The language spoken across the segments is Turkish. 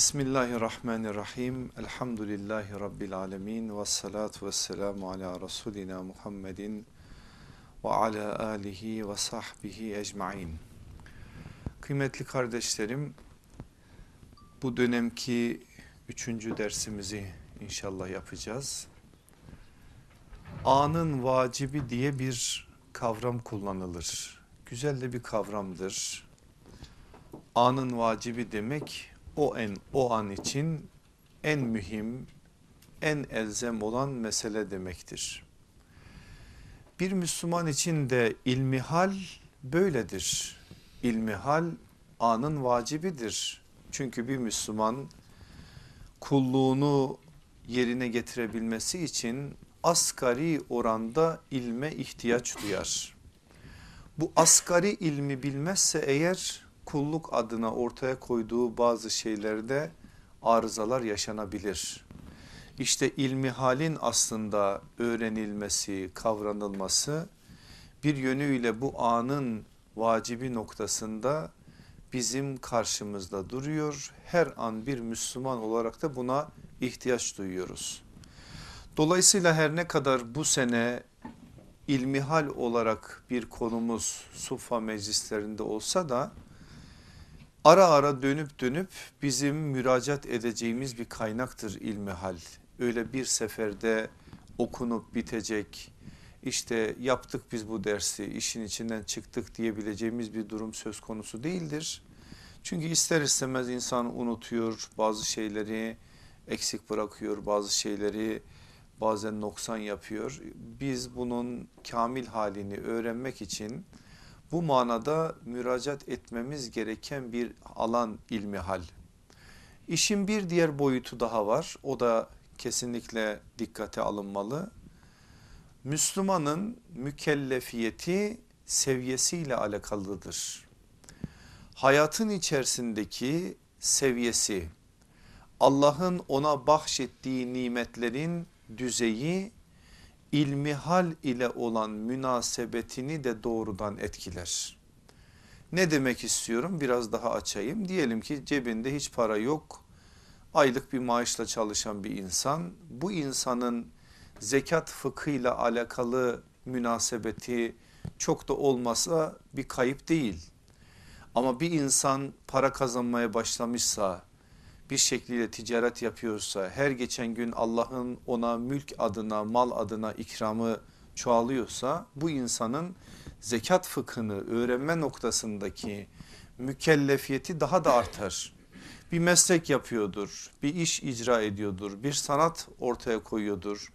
Bismillahirrahmanirrahim. Elhamdülillahi Rabbil alemin. Ve salatu ve selamu ala Resulina Muhammedin ve ala alihi ve sahbihi ecmain. Kıymetli kardeşlerim, bu dönemki üçüncü dersimizi inşallah yapacağız. Anın vacibi diye bir kavram kullanılır. Güzel de bir kavramdır. Anın vacibi demek o en o an için en mühim, en elzem olan mesele demektir. Bir Müslüman için de ilmihal böyledir. İlmihal anın vacibidir. Çünkü bir Müslüman kulluğunu yerine getirebilmesi için asgari oranda ilme ihtiyaç duyar. Bu asgari ilmi bilmezse eğer kulluk adına ortaya koyduğu bazı şeylerde arızalar yaşanabilir. İşte ilmi halin aslında öğrenilmesi, kavranılması bir yönüyle bu anın vacibi noktasında bizim karşımızda duruyor. Her an bir Müslüman olarak da buna ihtiyaç duyuyoruz. Dolayısıyla her ne kadar bu sene ilmihal olarak bir konumuz Sufa meclislerinde olsa da ara ara dönüp dönüp bizim müracaat edeceğimiz bir kaynaktır ilmihal. Öyle bir seferde okunup bitecek işte yaptık biz bu dersi işin içinden çıktık diyebileceğimiz bir durum söz konusu değildir. Çünkü ister istemez insan unutuyor bazı şeyleri eksik bırakıyor bazı şeyleri bazen noksan yapıyor. Biz bunun kamil halini öğrenmek için bu manada müracaat etmemiz gereken bir alan ilmi hal. İşin bir diğer boyutu daha var o da kesinlikle dikkate alınmalı. Müslümanın mükellefiyeti seviyesiyle alakalıdır. Hayatın içerisindeki seviyesi Allah'ın ona bahşettiği nimetlerin düzeyi ilmihal ile olan münasebetini de doğrudan etkiler. Ne demek istiyorum biraz daha açayım. Diyelim ki cebinde hiç para yok. Aylık bir maaşla çalışan bir insan. Bu insanın zekat fıkhıyla alakalı münasebeti çok da olmasa bir kayıp değil. Ama bir insan para kazanmaya başlamışsa bir şekliyle ticaret yapıyorsa her geçen gün Allah'ın ona mülk adına mal adına ikramı çoğalıyorsa bu insanın zekat fıkhını öğrenme noktasındaki mükellefiyeti daha da artar. Bir meslek yapıyordur, bir iş icra ediyordur, bir sanat ortaya koyuyordur.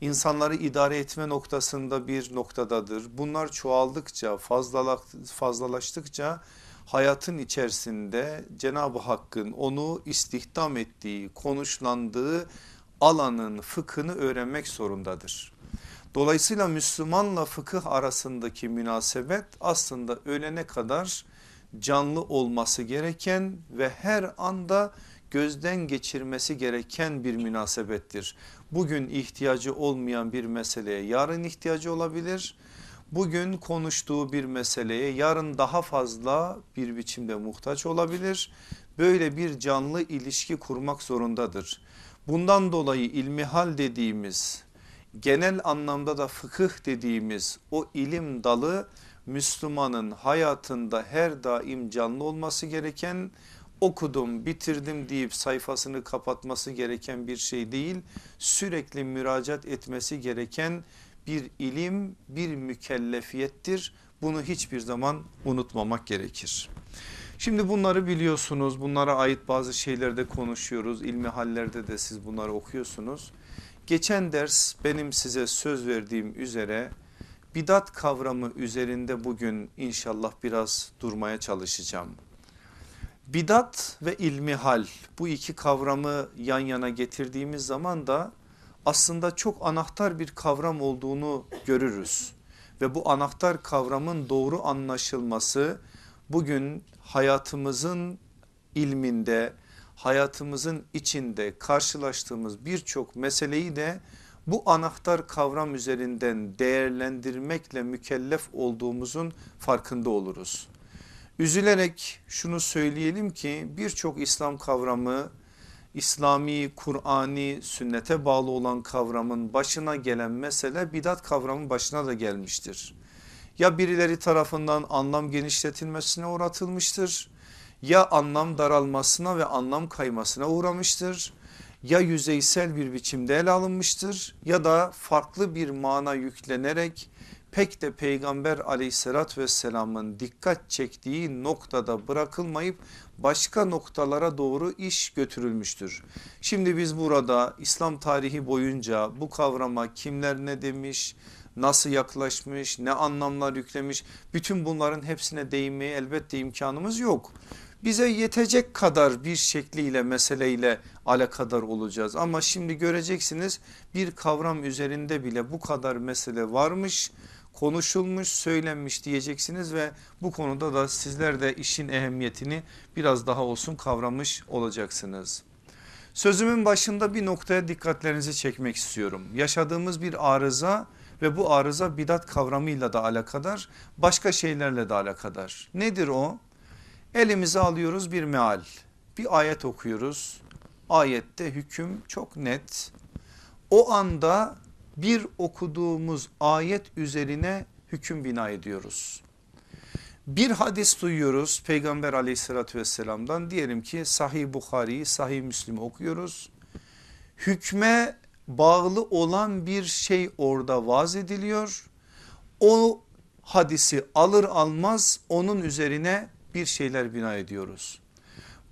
İnsanları idare etme noktasında bir noktadadır. Bunlar çoğaldıkça fazlalaştıkça hayatın içerisinde Cenab-ı Hakk'ın onu istihdam ettiği, konuşlandığı alanın fıkhını öğrenmek zorundadır. Dolayısıyla Müslümanla fıkıh arasındaki münasebet aslında ölene kadar canlı olması gereken ve her anda gözden geçirmesi gereken bir münasebettir. Bugün ihtiyacı olmayan bir meseleye yarın ihtiyacı olabilir bugün konuştuğu bir meseleye yarın daha fazla bir biçimde muhtaç olabilir. Böyle bir canlı ilişki kurmak zorundadır. Bundan dolayı ilmihal dediğimiz genel anlamda da fıkıh dediğimiz o ilim dalı Müslümanın hayatında her daim canlı olması gereken okudum bitirdim deyip sayfasını kapatması gereken bir şey değil sürekli müracaat etmesi gereken bir ilim bir mükellefiyettir. Bunu hiçbir zaman unutmamak gerekir. Şimdi bunları biliyorsunuz bunlara ait bazı şeylerde konuşuyoruz ilmi hallerde de siz bunları okuyorsunuz. Geçen ders benim size söz verdiğim üzere bidat kavramı üzerinde bugün inşallah biraz durmaya çalışacağım. Bidat ve ilmihal bu iki kavramı yan yana getirdiğimiz zaman da aslında çok anahtar bir kavram olduğunu görürüz. Ve bu anahtar kavramın doğru anlaşılması bugün hayatımızın ilminde hayatımızın içinde karşılaştığımız birçok meseleyi de bu anahtar kavram üzerinden değerlendirmekle mükellef olduğumuzun farkında oluruz. Üzülerek şunu söyleyelim ki birçok İslam kavramı İslami, Kur'ani, sünnete bağlı olan kavramın başına gelen mesele bidat kavramın başına da gelmiştir. Ya birileri tarafından anlam genişletilmesine uğratılmıştır ya anlam daralmasına ve anlam kaymasına uğramıştır ya yüzeysel bir biçimde ele alınmıştır ya da farklı bir mana yüklenerek pek de peygamber aleyhissalatü vesselamın dikkat çektiği noktada bırakılmayıp başka noktalara doğru iş götürülmüştür. Şimdi biz burada İslam tarihi boyunca bu kavrama kimler ne demiş, nasıl yaklaşmış, ne anlamlar yüklemiş bütün bunların hepsine değinmeye elbette imkanımız yok. Bize yetecek kadar bir şekliyle meseleyle alakadar olacağız ama şimdi göreceksiniz bir kavram üzerinde bile bu kadar mesele varmış konuşulmuş söylenmiş diyeceksiniz ve bu konuda da sizler de işin ehemmiyetini biraz daha olsun kavramış olacaksınız. Sözümün başında bir noktaya dikkatlerinizi çekmek istiyorum. Yaşadığımız bir arıza ve bu arıza bidat kavramıyla da alakadar başka şeylerle de alakadar. Nedir o? Elimize alıyoruz bir meal bir ayet okuyoruz. Ayette hüküm çok net. O anda bir okuduğumuz ayet üzerine hüküm bina ediyoruz. Bir hadis duyuyoruz peygamber aleyhissalatü vesselamdan diyelim ki sahih Bukhari'yi sahih Müslim'i okuyoruz. Hükme bağlı olan bir şey orada vaz ediliyor. O hadisi alır almaz onun üzerine bir şeyler bina ediyoruz.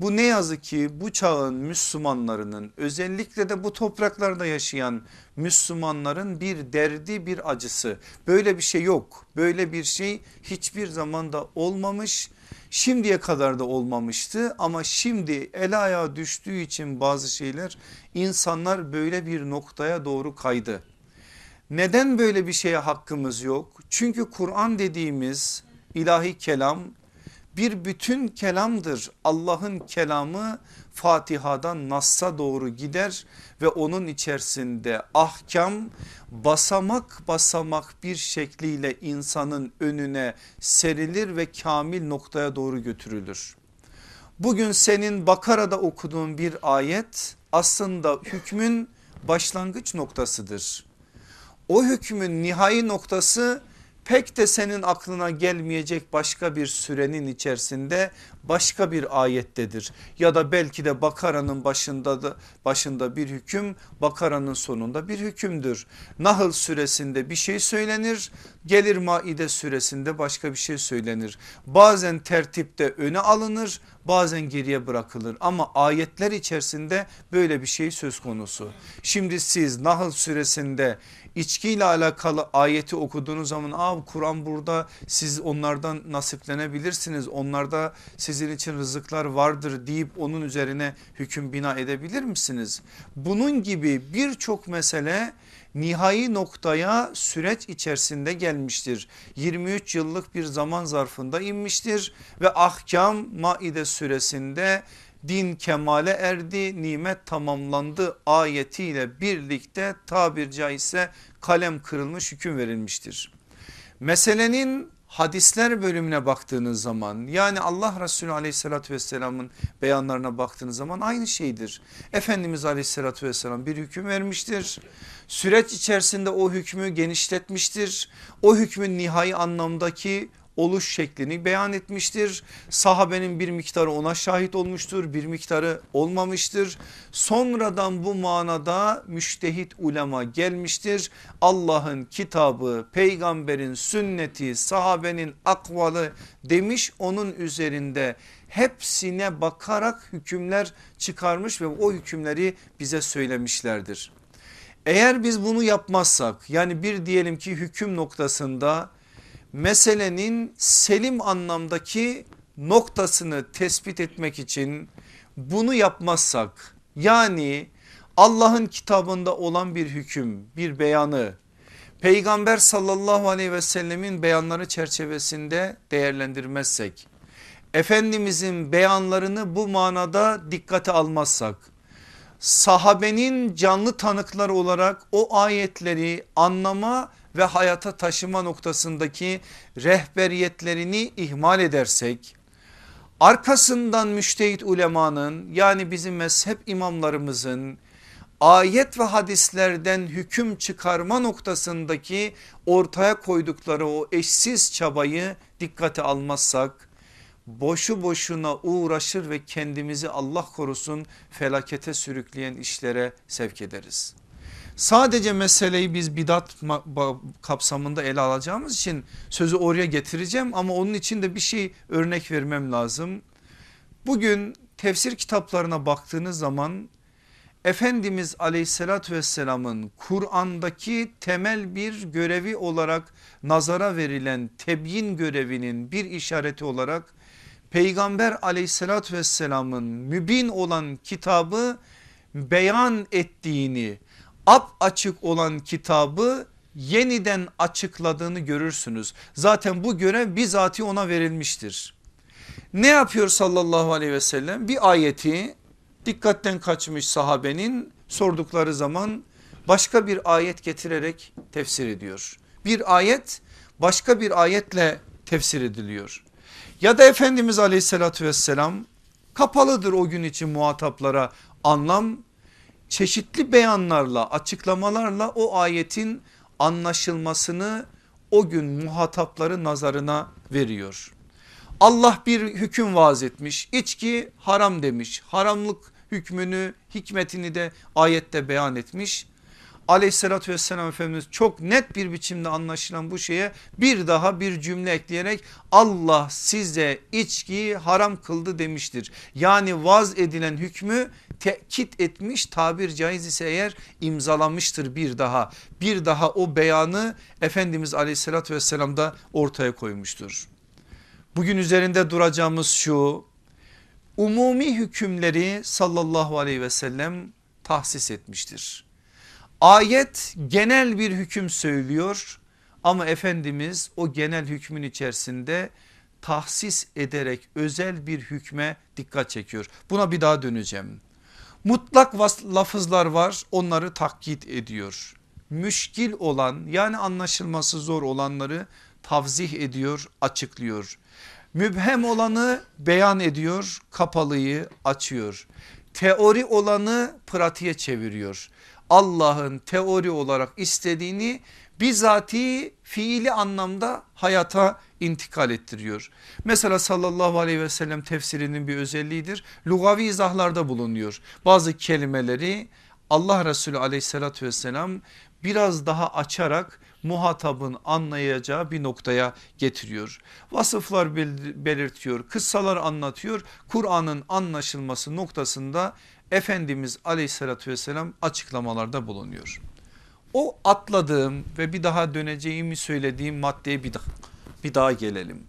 Bu ne yazık ki bu çağın Müslümanlarının özellikle de bu topraklarda yaşayan Müslümanların bir derdi bir acısı. Böyle bir şey yok. Böyle bir şey hiçbir zamanda olmamış. Şimdiye kadar da olmamıştı ama şimdi el ayağa düştüğü için bazı şeyler insanlar böyle bir noktaya doğru kaydı. Neden böyle bir şeye hakkımız yok? Çünkü Kur'an dediğimiz ilahi kelam bir bütün kelamdır. Allah'ın kelamı Fatiha'dan Nass'a doğru gider ve onun içerisinde ahkam basamak basamak bir şekliyle insanın önüne serilir ve kamil noktaya doğru götürülür. Bugün senin Bakara'da okuduğun bir ayet aslında hükmün başlangıç noktasıdır. O hükmün nihai noktası pek de senin aklına gelmeyecek başka bir sürenin içerisinde başka bir ayettedir. Ya da belki de Bakara'nın başında da başında bir hüküm Bakara'nın sonunda bir hükümdür. Nahl suresinde bir şey söylenir gelir Maide suresinde başka bir şey söylenir. Bazen tertipte öne alınır bazen geriye bırakılır ama ayetler içerisinde böyle bir şey söz konusu. Şimdi siz Nahl suresinde içkiyle alakalı ayeti okuduğunuz zaman Aa, Kur'an burada siz onlardan nasiplenebilirsiniz. Onlarda sizin için rızıklar vardır deyip onun üzerine hüküm bina edebilir misiniz? Bunun gibi birçok mesele nihai noktaya süreç içerisinde gelmiştir. 23 yıllık bir zaman zarfında inmiştir ve ahkam Maide suresinde din kemale erdi nimet tamamlandı ayetiyle birlikte tabir caizse kalem kırılmış hüküm verilmiştir. Meselenin hadisler bölümüne baktığınız zaman yani Allah Resulü aleyhissalatü vesselamın beyanlarına baktığınız zaman aynı şeydir. Efendimiz aleyhissalatü vesselam bir hüküm vermiştir. Süreç içerisinde o hükmü genişletmiştir. O hükmün nihai anlamdaki oluş şeklini beyan etmiştir. Sahabenin bir miktarı ona şahit olmuştur bir miktarı olmamıştır. Sonradan bu manada müştehit ulema gelmiştir. Allah'ın kitabı peygamberin sünneti sahabenin akvalı demiş onun üzerinde hepsine bakarak hükümler çıkarmış ve o hükümleri bize söylemişlerdir. Eğer biz bunu yapmazsak yani bir diyelim ki hüküm noktasında meselenin selim anlamdaki noktasını tespit etmek için bunu yapmazsak yani Allah'ın kitabında olan bir hüküm bir beyanı peygamber sallallahu aleyhi ve sellemin beyanları çerçevesinde değerlendirmezsek Efendimizin beyanlarını bu manada dikkate almazsak sahabenin canlı tanıkları olarak o ayetleri anlama ve hayata taşıma noktasındaki rehberiyetlerini ihmal edersek Arkasından müştehit ulemanın yani bizim mezhep imamlarımızın ayet ve hadislerden hüküm çıkarma noktasındaki ortaya koydukları o eşsiz çabayı dikkate almazsak boşu boşuna uğraşır ve kendimizi Allah korusun felakete sürükleyen işlere sevk ederiz. Sadece meseleyi biz bidat kapsamında ele alacağımız için sözü oraya getireceğim ama onun için de bir şey örnek vermem lazım. Bugün tefsir kitaplarına baktığınız zaman Efendimiz aleyhissalatü vesselamın Kur'an'daki temel bir görevi olarak nazara verilen tebyin görevinin bir işareti olarak Peygamber aleyhissalatü vesselamın mübin olan kitabı beyan ettiğini ap açık olan kitabı yeniden açıkladığını görürsünüz. Zaten bu görev bizatihi ona verilmiştir. Ne yapıyor sallallahu aleyhi ve sellem? Bir ayeti dikkatten kaçmış sahabenin sordukları zaman başka bir ayet getirerek tefsir ediyor. Bir ayet başka bir ayetle tefsir ediliyor. Ya da Efendimiz aleyhissalatü vesselam kapalıdır o gün için muhataplara anlam çeşitli beyanlarla açıklamalarla o ayetin anlaşılmasını o gün muhatapları nazarına veriyor. Allah bir hüküm vaaz etmiş içki haram demiş haramlık hükmünü hikmetini de ayette beyan etmiş. Aleyhissalatü vesselam Efendimiz çok net bir biçimde anlaşılan bu şeye bir daha bir cümle ekleyerek Allah size içkiyi haram kıldı demiştir. Yani vaz edilen hükmü tekit etmiş tabir caiz ise eğer imzalamıştır bir daha. Bir daha o beyanı Efendimiz aleyhissalatü vesselam da ortaya koymuştur. Bugün üzerinde duracağımız şu umumi hükümleri sallallahu aleyhi ve sellem tahsis etmiştir. Ayet genel bir hüküm söylüyor ama Efendimiz o genel hükmün içerisinde tahsis ederek özel bir hükme dikkat çekiyor. Buna bir daha döneceğim. Mutlak lafızlar var onları takkit ediyor. Müşkil olan yani anlaşılması zor olanları tavzih ediyor açıklıyor. Mübhem olanı beyan ediyor kapalıyı açıyor. Teori olanı pratiğe çeviriyor. Allah'ın teori olarak istediğini bizatihi fiili anlamda hayata intikal ettiriyor. Mesela sallallahu aleyhi ve sellem tefsirinin bir özelliğidir. Lugavi izahlarda bulunuyor. Bazı kelimeleri Allah Resulü aleyhissalatü vesselam biraz daha açarak muhatabın anlayacağı bir noktaya getiriyor. Vasıflar belirtiyor, kıssalar anlatıyor. Kur'an'ın anlaşılması noktasında Efendimiz aleyhissalatü vesselam açıklamalarda bulunuyor. O atladığım ve bir daha döneceğimi söylediğim maddeye bir daha, bir daha gelelim.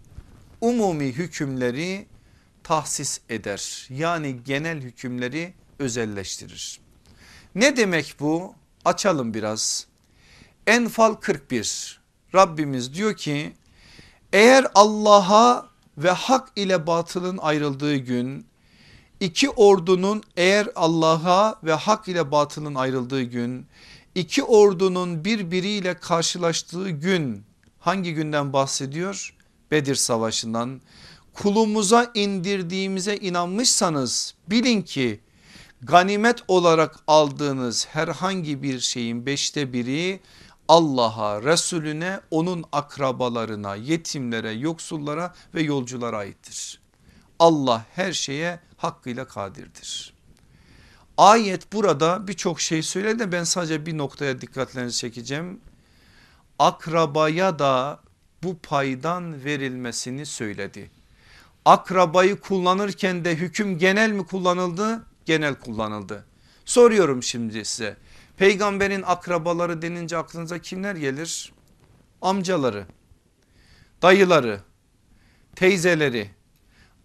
Umumi hükümleri tahsis eder yani genel hükümleri özelleştirir. Ne demek bu? Açalım biraz. Enfal 41 Rabbimiz diyor ki eğer Allah'a ve hak ile batılın ayrıldığı gün iki ordunun eğer Allah'a ve hak ile batılın ayrıldığı gün iki ordunun birbiriyle karşılaştığı gün hangi günden bahsediyor? Bedir savaşından kulumuza indirdiğimize inanmışsanız bilin ki ganimet olarak aldığınız herhangi bir şeyin beşte biri Allah'a, Resulüne, onun akrabalarına, yetimlere, yoksullara ve yolculara aittir. Allah her şeye hakkıyla kadirdir. Ayet burada birçok şey söyledi de ben sadece bir noktaya dikkatlerinizi çekeceğim. Akrabaya da bu paydan verilmesini söyledi. Akrabayı kullanırken de hüküm genel mi kullanıldı? Genel kullanıldı. Soruyorum şimdi size Peygamberin akrabaları denince aklınıza kimler gelir? Amcaları, dayıları, teyzeleri,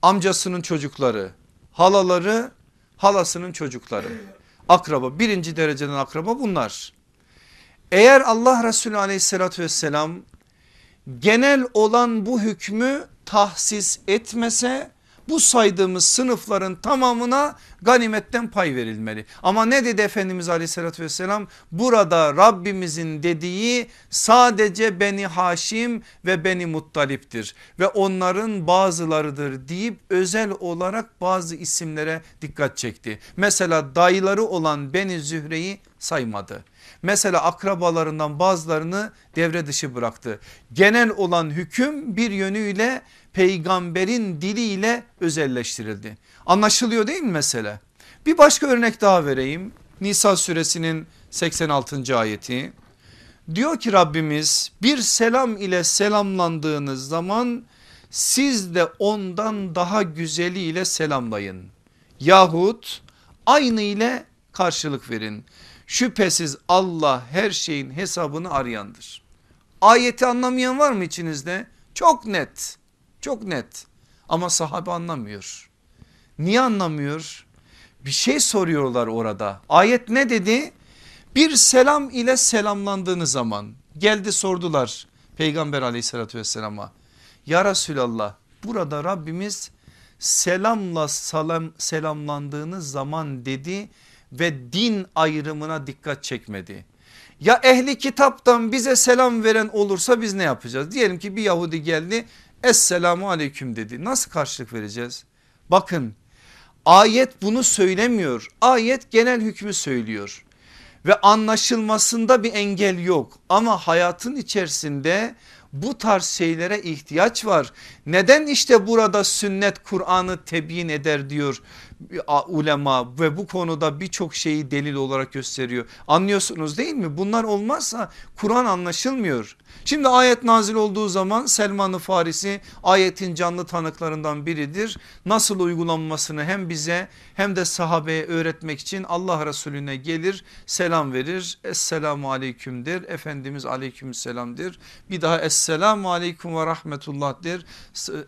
amcasının çocukları, halaları, halasının çocukları. Akraba birinci dereceden akraba bunlar. Eğer Allah Resulü aleyhissalatü vesselam genel olan bu hükmü tahsis etmese bu saydığımız sınıfların tamamına ganimetten pay verilmeli. Ama ne dedi Efendimiz aleyhissalatü vesselam? Burada Rabbimizin dediği sadece Beni Haşim ve Beni Muttalip'tir ve onların bazılarıdır deyip özel olarak bazı isimlere dikkat çekti. Mesela dayıları olan Beni Zühre'yi saymadı. Mesela akrabalarından bazılarını devre dışı bıraktı. Genel olan hüküm bir yönüyle peygamberin diliyle özelleştirildi. Anlaşılıyor değil mi mesele? Bir başka örnek daha vereyim. Nisa suresinin 86. ayeti. Diyor ki Rabbimiz bir selam ile selamlandığınız zaman siz de ondan daha güzeliyle selamlayın. Yahut aynı ile karşılık verin. Şüphesiz Allah her şeyin hesabını arayandır. Ayeti anlamayan var mı içinizde? Çok net. Çok net. Ama sahabe anlamıyor. Niye anlamıyor? Bir şey soruyorlar orada. Ayet ne dedi? Bir selam ile selamlandığınız zaman geldi sordular Peygamber aleyhissalatü vesselama. Ya Resulallah burada Rabbimiz selamla salam, selamlandığınız zaman dedi ve din ayrımına dikkat çekmedi. Ya ehli kitaptan bize selam veren olursa biz ne yapacağız? Diyelim ki bir Yahudi geldi Esselamu aleyküm dedi. Nasıl karşılık vereceğiz? Bakın ayet bunu söylemiyor. Ayet genel hükmü söylüyor. Ve anlaşılmasında bir engel yok. Ama hayatın içerisinde bu tarz şeylere ihtiyaç var. Neden işte burada sünnet Kur'an'ı tebyin eder diyor ulema ve bu konuda birçok şeyi delil olarak gösteriyor. Anlıyorsunuz değil mi? Bunlar olmazsa Kur'an anlaşılmıyor. Şimdi ayet nazil olduğu zaman Selman-ı Farisi ayetin canlı tanıklarından biridir. Nasıl uygulanmasını hem bize hem de sahabeye öğretmek için Allah Resulüne gelir selam verir. Esselamu aleyküm der. Efendimiz aleyküm selamdır. Bir daha esselamu aleyküm ve rahmetullah der.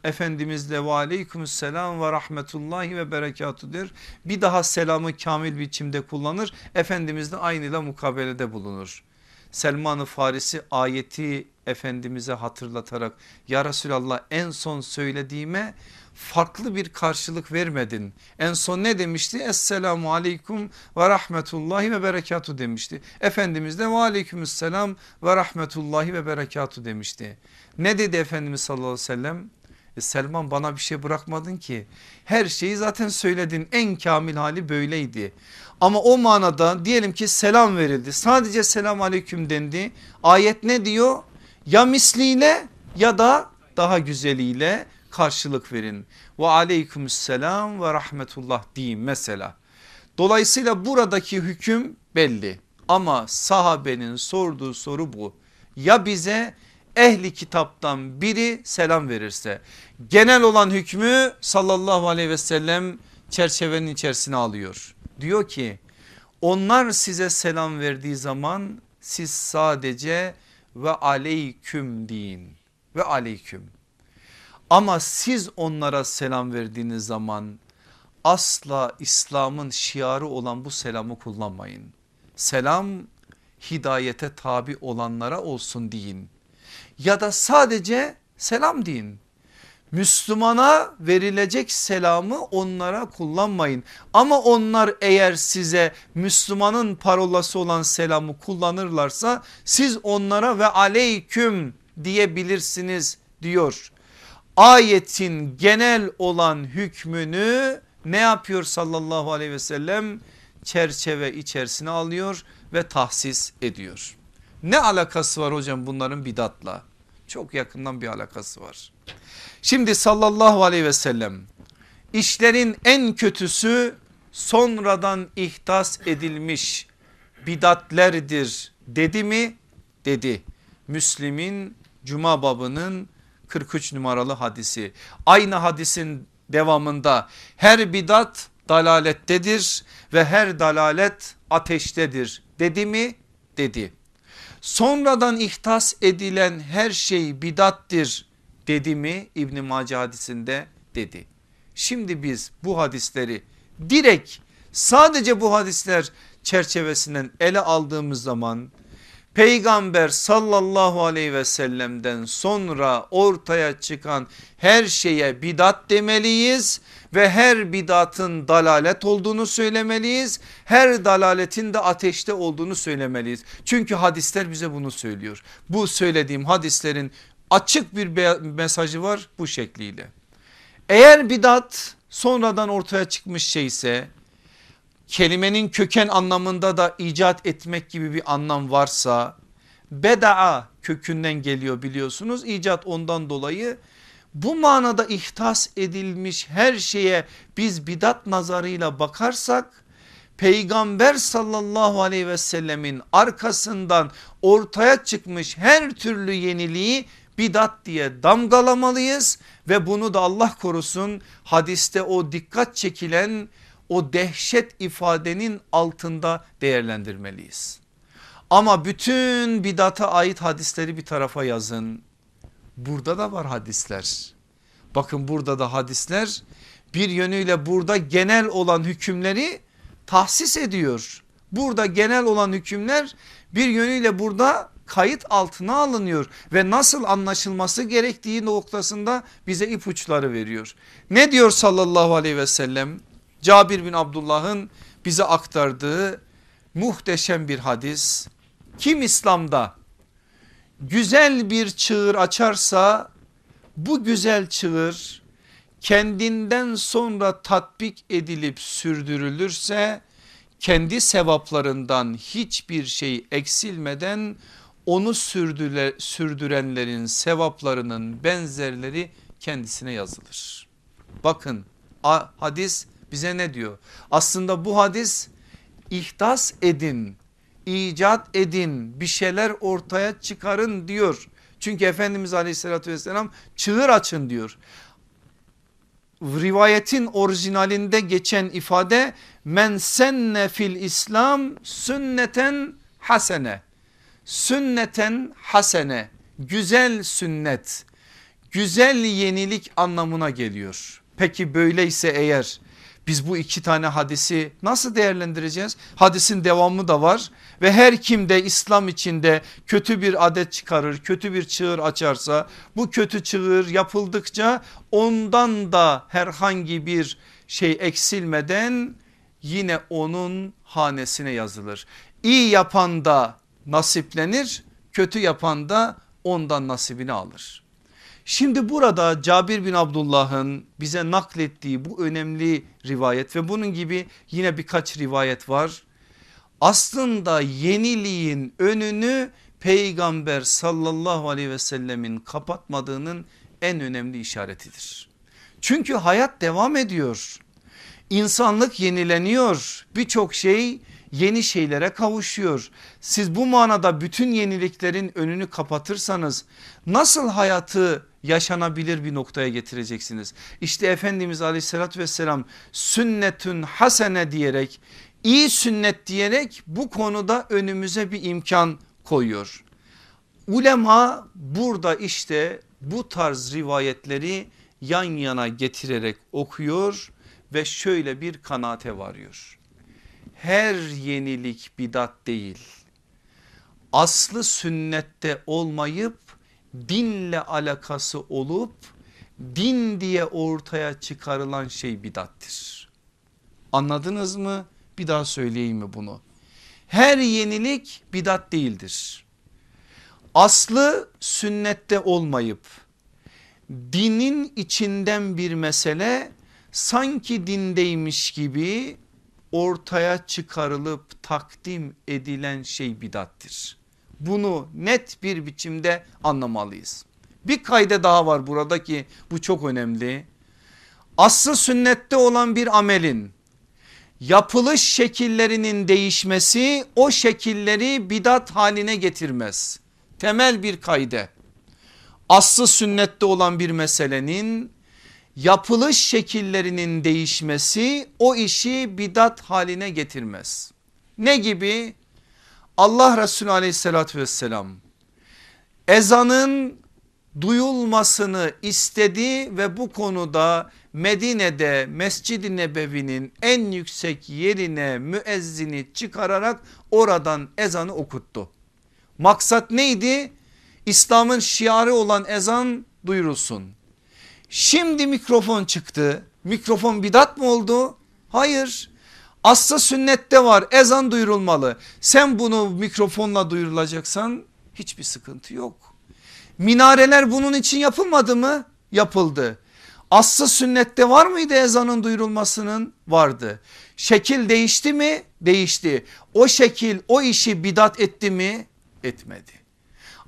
Efendimiz de ve aleyküm selam ve rahmetullahi ve berekatudur. Bir daha selamı kamil biçimde kullanır. Efendimiz de aynıyla mukabelede bulunur. Selman-ı Farisi ayeti Efendimiz'e hatırlatarak ya Resulallah en son söylediğime farklı bir karşılık vermedin. En son ne demişti? Esselamu aleyküm ve rahmetullahi ve berekatu demişti. Efendimiz de ve aleykümselam ve rahmetullahi ve berekatu demişti. Ne dedi Efendimiz sallallahu aleyhi ve sellem? E Selman bana bir şey bırakmadın ki. Her şeyi zaten söyledin en kamil hali böyleydi. Ama o manada diyelim ki selam verildi. Sadece selam aleyküm dendi. Ayet ne diyor? Ya misliyle ya da daha güzeliyle karşılık verin. Ve aleyküm selam ve rahmetullah diyeyim mesela. Dolayısıyla buradaki hüküm belli. Ama sahabenin sorduğu soru bu. Ya bize ehli kitaptan biri selam verirse genel olan hükmü sallallahu aleyhi ve sellem çerçevenin içerisine alıyor. Diyor ki onlar size selam verdiği zaman siz sadece ve aleyküm deyin ve aleyküm. Ama siz onlara selam verdiğiniz zaman asla İslam'ın şiarı olan bu selamı kullanmayın. Selam hidayete tabi olanlara olsun deyin ya da sadece selam deyin. Müslümana verilecek selamı onlara kullanmayın. Ama onlar eğer size Müslümanın parolası olan selamı kullanırlarsa siz onlara ve aleyküm diyebilirsiniz diyor. Ayetin genel olan hükmünü ne yapıyor sallallahu aleyhi ve sellem? Çerçeve içerisine alıyor ve tahsis ediyor. Ne alakası var hocam bunların bidatla? Çok yakından bir alakası var. Şimdi sallallahu aleyhi ve sellem işlerin en kötüsü sonradan ihdas edilmiş bidatlerdir dedi mi? Dedi. Müslim'in Cuma babının 43 numaralı hadisi. Aynı hadisin devamında her bidat dalalettedir ve her dalalet ateştedir dedi mi? Dedi. Sonradan ihtas edilen her şey bidattir dedi mi İbn Mace hadisinde dedi. Şimdi biz bu hadisleri direkt sadece bu hadisler çerçevesinden ele aldığımız zaman Peygamber sallallahu aleyhi ve sellem'den sonra ortaya çıkan her şeye bidat demeliyiz ve her bidatın dalalet olduğunu söylemeliyiz. Her dalaletin de ateşte olduğunu söylemeliyiz. Çünkü hadisler bize bunu söylüyor. Bu söylediğim hadislerin açık bir mesajı var bu şekliyle. Eğer bidat sonradan ortaya çıkmış şeyse kelimenin köken anlamında da icat etmek gibi bir anlam varsa bedaa kökünden geliyor biliyorsunuz icat ondan dolayı bu manada ihtas edilmiş her şeye biz bidat nazarıyla bakarsak peygamber sallallahu aleyhi ve sellemin arkasından ortaya çıkmış her türlü yeniliği bidat diye damgalamalıyız ve bunu da Allah korusun hadiste o dikkat çekilen o dehşet ifadenin altında değerlendirmeliyiz. Ama bütün bidata ait hadisleri bir tarafa yazın. Burada da var hadisler. Bakın burada da hadisler bir yönüyle burada genel olan hükümleri tahsis ediyor. Burada genel olan hükümler bir yönüyle burada kayıt altına alınıyor ve nasıl anlaşılması gerektiği noktasında bize ipuçları veriyor. Ne diyor sallallahu aleyhi ve sellem? Cabir bin Abdullah'ın bize aktardığı muhteşem bir hadis. Kim İslam'da güzel bir çığır açarsa bu güzel çığır kendinden sonra tatbik edilip sürdürülürse kendi sevaplarından hiçbir şey eksilmeden onu sürdüre, sürdürenlerin sevaplarının benzerleri kendisine yazılır. Bakın hadis bize ne diyor? Aslında bu hadis ihdas edin, icat edin, bir şeyler ortaya çıkarın diyor. Çünkü Efendimiz aleyhissalatü vesselam çığır açın diyor. Rivayetin orijinalinde geçen ifade men senne fil İslam sünneten hasene. Sünneten hasene güzel sünnet güzel yenilik anlamına geliyor. Peki böyleyse eğer biz bu iki tane hadisi nasıl değerlendireceğiz? Hadisin devamı da var ve her kim de İslam içinde kötü bir adet çıkarır, kötü bir çığır açarsa bu kötü çığır yapıldıkça ondan da herhangi bir şey eksilmeden yine onun hanesine yazılır. İyi yapan da nasiplenir, kötü yapan da ondan nasibini alır. Şimdi burada Cabir bin Abdullah'ın bize naklettiği bu önemli rivayet ve bunun gibi yine birkaç rivayet var. Aslında yeniliğin önünü peygamber sallallahu aleyhi ve sellemin kapatmadığının en önemli işaretidir. Çünkü hayat devam ediyor. İnsanlık yenileniyor. Birçok şey yeni şeylere kavuşuyor. Siz bu manada bütün yeniliklerin önünü kapatırsanız nasıl hayatı yaşanabilir bir noktaya getireceksiniz. İşte Efendimiz aleyhissalatü vesselam sünnetün hasene diyerek iyi sünnet diyerek bu konuda önümüze bir imkan koyuyor. Ulema burada işte bu tarz rivayetleri yan yana getirerek okuyor ve şöyle bir kanaate varıyor. Her yenilik bidat değil. Aslı sünnette olmayıp dinle alakası olup din diye ortaya çıkarılan şey bidattir. Anladınız mı? Bir daha söyleyeyim mi bunu? Her yenilik bidat değildir. Aslı sünnette olmayıp dinin içinden bir mesele sanki dindeymiş gibi ortaya çıkarılıp takdim edilen şey bidattir. Bunu net bir biçimde anlamalıyız. Bir kayda daha var burada ki bu çok önemli. Aslı sünnette olan bir amelin yapılış şekillerinin değişmesi o şekilleri bidat haline getirmez. Temel bir kayde. Aslı sünnette olan bir meselenin yapılış şekillerinin değişmesi o işi bidat haline getirmez. Ne gibi? Allah Resulü aleyhissalatü vesselam ezanın duyulmasını istedi ve bu konuda Medine'de Mescid-i Nebevi'nin en yüksek yerine müezzini çıkararak oradan ezanı okuttu. Maksat neydi? İslam'ın şiarı olan ezan duyurulsun. Şimdi mikrofon çıktı. Mikrofon bidat mı oldu? Hayır. Asla sünnette var ezan duyurulmalı. Sen bunu mikrofonla duyurulacaksan hiçbir sıkıntı yok. Minareler bunun için yapılmadı mı? Yapıldı. Aslı sünnette var mıydı ezanın duyurulmasının? Vardı. Şekil değişti mi? Değişti. O şekil o işi bidat etti mi? Etmedi.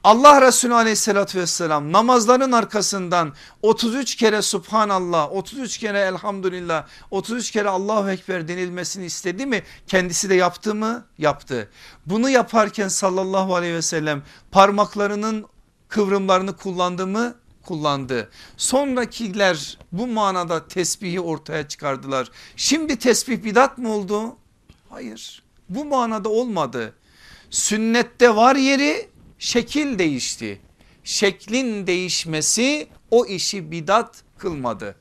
Allah Resulü aleyhissalatü vesselam namazların arkasından 33 kere subhanallah 33 kere elhamdülillah 33 kere Allahu Ekber denilmesini istedi mi? Kendisi de yaptı mı? Yaptı. Bunu yaparken sallallahu aleyhi ve sellem parmaklarının kıvrımlarını kullandı mı? Kullandı. Sonrakiler bu manada tesbihi ortaya çıkardılar. Şimdi tesbih bidat mı oldu? Hayır bu manada olmadı. Sünnette var yeri şekil değişti. Şeklin değişmesi o işi bidat kılmadı.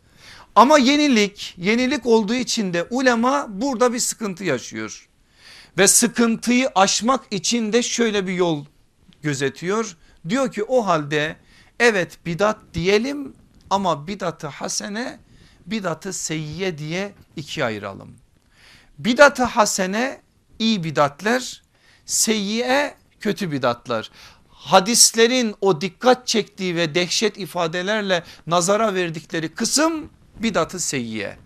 Ama yenilik yenilik olduğu için de ulema burada bir sıkıntı yaşıyor. Ve sıkıntıyı aşmak için de şöyle bir yol gözetiyor. Diyor ki o halde evet bidat diyelim ama bidatı hasene bidatı seyyiye diye ikiye ayıralım. Bidatı hasene iyi bidatler seyyiye kötü bidatlar. Hadislerin o dikkat çektiği ve dehşet ifadelerle nazara verdikleri kısım bidatı seyyiye.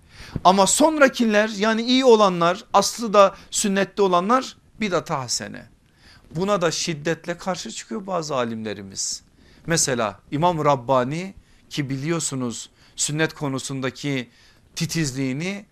Ama sonrakiler yani iyi olanlar aslı da sünnette olanlar bidat hasene. Buna da şiddetle karşı çıkıyor bazı alimlerimiz. Mesela İmam Rabbani ki biliyorsunuz sünnet konusundaki titizliğini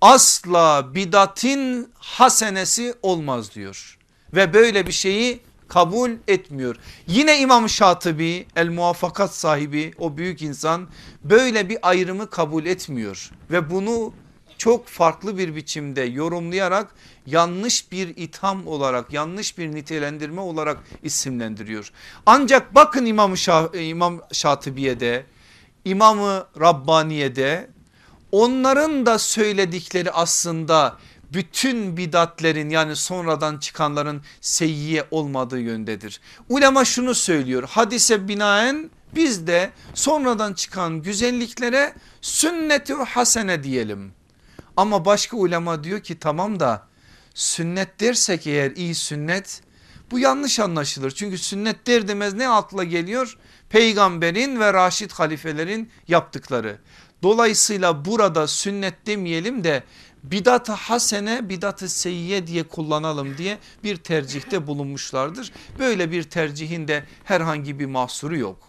asla bidatin hasenesi olmaz diyor. Ve böyle bir şeyi kabul etmiyor. Yine İmam Şatibi el muvaffakat sahibi o büyük insan böyle bir ayrımı kabul etmiyor. Ve bunu çok farklı bir biçimde yorumlayarak yanlış bir itham olarak yanlış bir nitelendirme olarak isimlendiriyor. Ancak bakın İmam, Şah, İmam Şatibiye'de İmamı Rabbaniye'de onların da söyledikleri aslında bütün bidatlerin yani sonradan çıkanların seyyiye olmadığı yöndedir. Ulema şunu söylüyor hadise binaen biz de sonradan çıkan güzelliklere sünnet hasene diyelim. Ama başka ulema diyor ki tamam da sünnet dersek eğer iyi sünnet bu yanlış anlaşılır. Çünkü sünnet der demez ne akla geliyor? Peygamberin ve raşit halifelerin yaptıkları. Dolayısıyla burada sünnet demeyelim de bidat-ı hasene bidat-ı seyyiye diye kullanalım diye bir tercihte bulunmuşlardır. Böyle bir tercihin de herhangi bir mahsuru yok.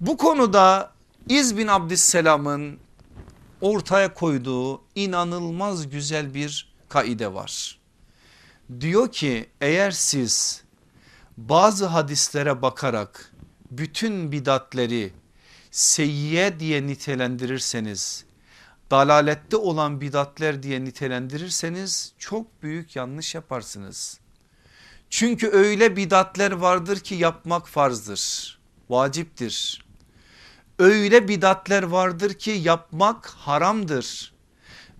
Bu konuda İz bin Abdüsselam'ın ortaya koyduğu inanılmaz güzel bir kaide var. Diyor ki eğer siz bazı hadislere bakarak bütün bidatleri seyyiye diye nitelendirirseniz dalalette olan bidatler diye nitelendirirseniz çok büyük yanlış yaparsınız. Çünkü öyle bidatler vardır ki yapmak farzdır, vaciptir. Öyle bidatler vardır ki yapmak haramdır.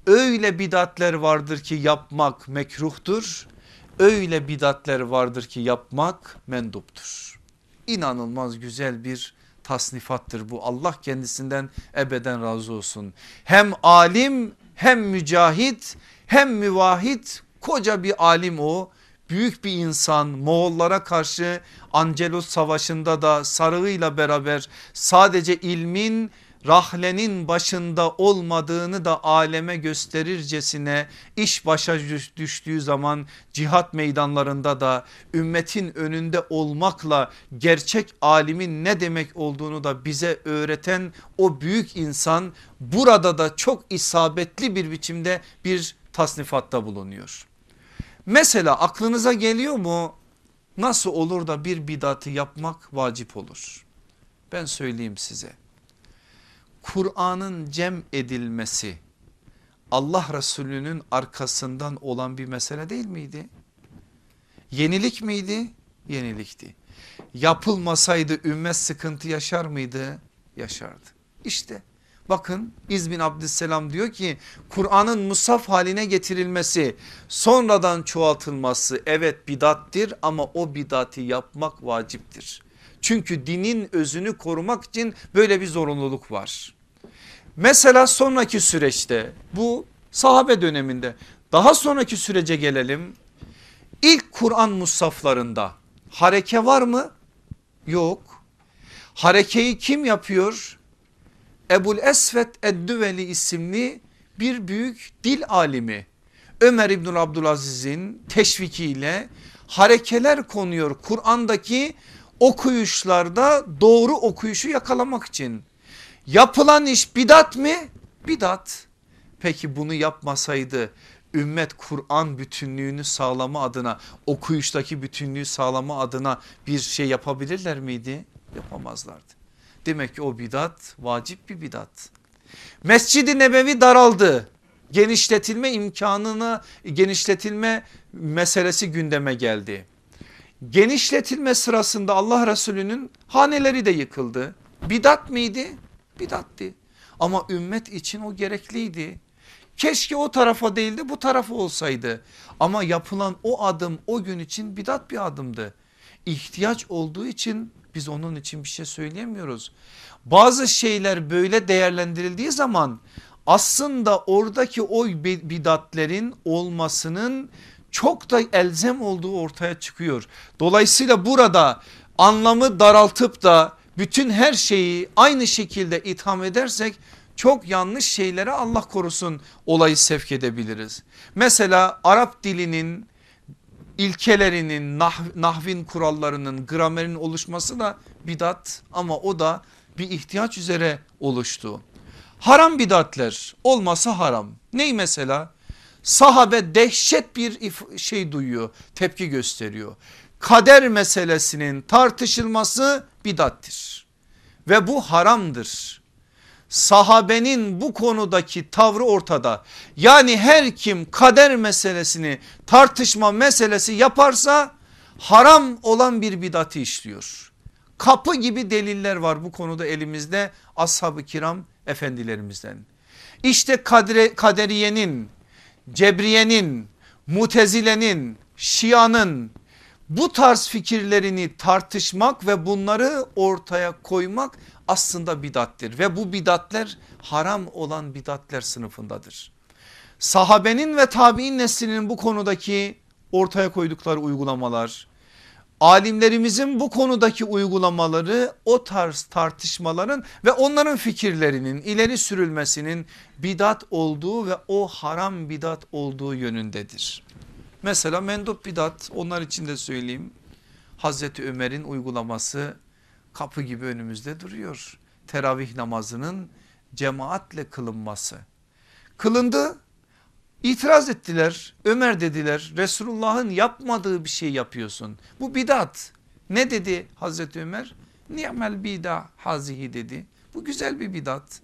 Öyle bidatler vardır ki yapmak mekruhtur. Öyle bidatler vardır ki yapmak menduptur. İnanılmaz güzel bir tasnifattır bu. Allah kendisinden ebeden razı olsun. Hem alim hem mücahit hem müvahit koca bir alim o. Büyük bir insan Moğollara karşı Angelos savaşında da sarığıyla beraber sadece ilmin rahlenin başında olmadığını da aleme gösterircesine iş başa düştüğü zaman cihat meydanlarında da ümmetin önünde olmakla gerçek alimin ne demek olduğunu da bize öğreten o büyük insan burada da çok isabetli bir biçimde bir tasnifatta bulunuyor. Mesela aklınıza geliyor mu nasıl olur da bir bidatı yapmak vacip olur? Ben söyleyeyim size. Kur'an'ın cem edilmesi Allah Resulü'nün arkasından olan bir mesele değil miydi? Yenilik miydi? Yenilikti. Yapılmasaydı ümmet sıkıntı yaşar mıydı? Yaşardı. İşte Bakın İzmin Abdüsselam diyor ki Kur'an'ın musaf haline getirilmesi sonradan çoğaltılması evet bidattir ama o bidati yapmak vaciptir. Çünkü dinin özünü korumak için böyle bir zorunluluk var. Mesela sonraki süreçte bu sahabe döneminde daha sonraki sürece gelelim. İlk Kur'an musaflarında hareke var mı? Yok. Harekeyi kim yapıyor? Ebul Esvet Eddüveli isimli bir büyük dil alimi Ömer İbnül Abdülaziz'in teşvikiyle harekeler konuyor Kur'an'daki okuyuşlarda doğru okuyuşu yakalamak için. Yapılan iş bidat mi? Bidat. Peki bunu yapmasaydı ümmet Kur'an bütünlüğünü sağlama adına okuyuştaki bütünlüğü sağlama adına bir şey yapabilirler miydi? Yapamazlardı. Demek ki o bidat vacip bir bidat. Mescid-i Nebevi daraldı. Genişletilme imkanına genişletilme meselesi gündeme geldi. Genişletilme sırasında Allah Resulü'nün haneleri de yıkıldı. Bidat mıydı? Bidattı. Ama ümmet için o gerekliydi. Keşke o tarafa değil de bu tarafa olsaydı. Ama yapılan o adım o gün için bidat bir adımdı. İhtiyaç olduğu için biz onun için bir şey söyleyemiyoruz. Bazı şeyler böyle değerlendirildiği zaman aslında oradaki o bidatlerin olmasının çok da elzem olduğu ortaya çıkıyor. Dolayısıyla burada anlamı daraltıp da bütün her şeyi aynı şekilde itham edersek çok yanlış şeylere Allah korusun olayı sevk edebiliriz. Mesela Arap dilinin ilkelerinin nah, nahvin kurallarının gramerin oluşması da bidat ama o da bir ihtiyaç üzere oluştu. Haram bidatler olmasa haram. Ney mesela? Sahabe dehşet bir şey duyuyor tepki gösteriyor. Kader meselesinin tartışılması bidattir ve bu haramdır sahabenin bu konudaki tavrı ortada. Yani her kim kader meselesini tartışma meselesi yaparsa haram olan bir bidatı işliyor. Kapı gibi deliller var bu konuda elimizde ashab-ı kiram efendilerimizden. İşte kadre, kaderiyenin, cebriyenin, mutezilenin, şianın bu tarz fikirlerini tartışmak ve bunları ortaya koymak aslında bidattir ve bu bidatler haram olan bidatler sınıfındadır. Sahabenin ve tabi'in neslinin bu konudaki ortaya koydukları uygulamalar, alimlerimizin bu konudaki uygulamaları o tarz tartışmaların ve onların fikirlerinin ileri sürülmesinin bidat olduğu ve o haram bidat olduğu yönündedir. Mesela mendup bidat onlar için de söyleyeyim. Hazreti Ömer'in uygulaması kapı gibi önümüzde duruyor. Teravih namazının cemaatle kılınması. Kılındı itiraz ettiler Ömer dediler Resulullah'ın yapmadığı bir şey yapıyorsun. Bu bidat. Ne dedi Hazreti Ömer? Ni'mel bida hazihi dedi. Bu güzel bir bidat.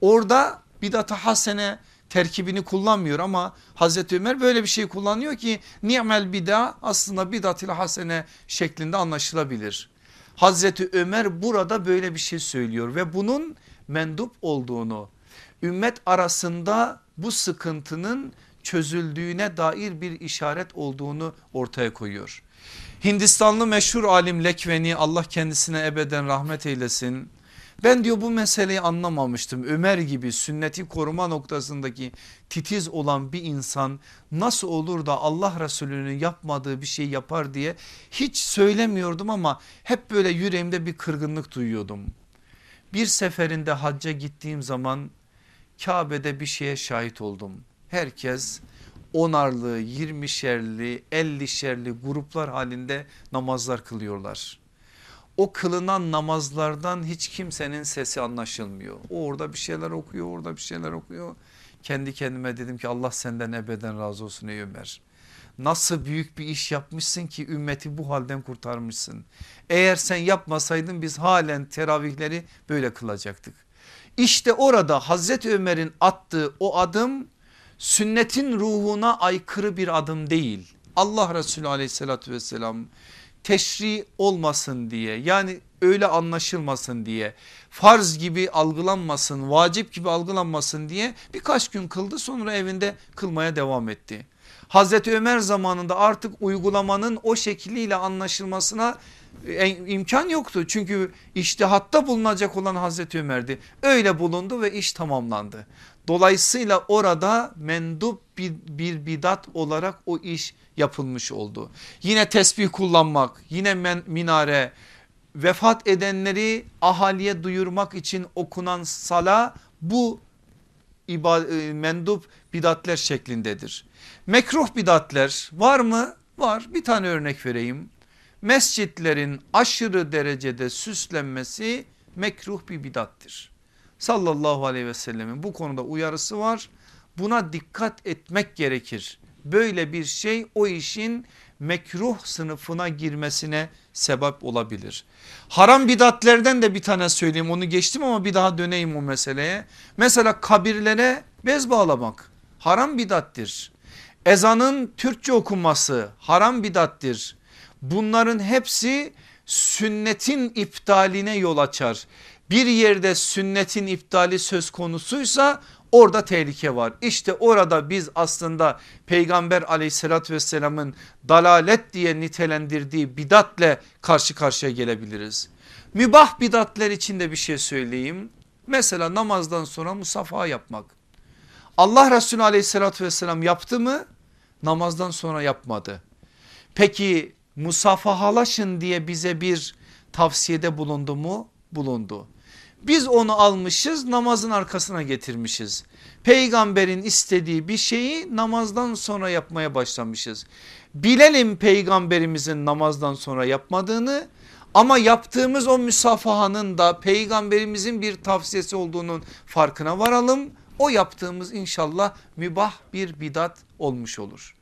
Orada bidat hasene terkibini kullanmıyor ama Hazreti Ömer böyle bir şey kullanıyor ki ni'mel bida aslında bidat ile hasene şeklinde anlaşılabilir. Hazreti Ömer burada böyle bir şey söylüyor ve bunun mendup olduğunu ümmet arasında bu sıkıntının çözüldüğüne dair bir işaret olduğunu ortaya koyuyor. Hindistanlı meşhur alim Lekveni Allah kendisine ebeden rahmet eylesin. Ben diyor bu meseleyi anlamamıştım. Ömer gibi sünneti koruma noktasındaki titiz olan bir insan nasıl olur da Allah Resulü'nün yapmadığı bir şey yapar diye hiç söylemiyordum ama hep böyle yüreğimde bir kırgınlık duyuyordum. Bir seferinde hacca gittiğim zaman Kabe'de bir şeye şahit oldum. Herkes onarlı, yirmişerli, ellişerli gruplar halinde namazlar kılıyorlar o kılınan namazlardan hiç kimsenin sesi anlaşılmıyor. O orada bir şeyler okuyor orada bir şeyler okuyor. Kendi kendime dedim ki Allah senden ebeden razı olsun ey Ömer. Nasıl büyük bir iş yapmışsın ki ümmeti bu halden kurtarmışsın. Eğer sen yapmasaydın biz halen teravihleri böyle kılacaktık. İşte orada Hazreti Ömer'in attığı o adım sünnetin ruhuna aykırı bir adım değil. Allah Resulü aleyhissalatü vesselam teşri olmasın diye yani öyle anlaşılmasın diye farz gibi algılanmasın vacip gibi algılanmasın diye birkaç gün kıldı sonra evinde kılmaya devam etti. Hazreti Ömer zamanında artık uygulamanın o şekliyle anlaşılmasına e, imkan yoktu. Çünkü iştihatta bulunacak olan Hazreti Ömer'di. Öyle bulundu ve iş tamamlandı. Dolayısıyla orada mendup bir, bir bidat olarak o iş yapılmış oldu. Yine tesbih kullanmak, yine men, minare, vefat edenleri ahaliye duyurmak için okunan sala bu e, mendup bidatler şeklindedir. Mekruh bidatler var mı? Var bir tane örnek vereyim. Mescitlerin aşırı derecede süslenmesi mekruh bir bidattır. Sallallahu aleyhi ve sellemin bu konuda uyarısı var. Buna dikkat etmek gerekir. Böyle bir şey o işin mekruh sınıfına girmesine sebep olabilir. Haram bidatlerden de bir tane söyleyeyim onu geçtim ama bir daha döneyim o meseleye. Mesela kabirlere bez bağlamak haram bidattir. Ezanın Türkçe okunması haram bidattir. Bunların hepsi sünnetin iptaline yol açar. Bir yerde sünnetin iptali söz konusuysa Orada tehlike var. İşte orada biz aslında peygamber aleyhissalatü vesselamın dalalet diye nitelendirdiği bidatle karşı karşıya gelebiliriz. Mübah bidatler içinde bir şey söyleyeyim. Mesela namazdan sonra musafaha yapmak. Allah Resulü aleyhissalatü vesselam yaptı mı? Namazdan sonra yapmadı. Peki musafahalaşın diye bize bir tavsiyede bulundu mu? Bulundu. Biz onu almışız namazın arkasına getirmişiz. Peygamberin istediği bir şeyi namazdan sonra yapmaya başlamışız. Bilelim peygamberimizin namazdan sonra yapmadığını ama yaptığımız o müsafahanın da peygamberimizin bir tavsiyesi olduğunun farkına varalım. O yaptığımız inşallah mübah bir bidat olmuş olur.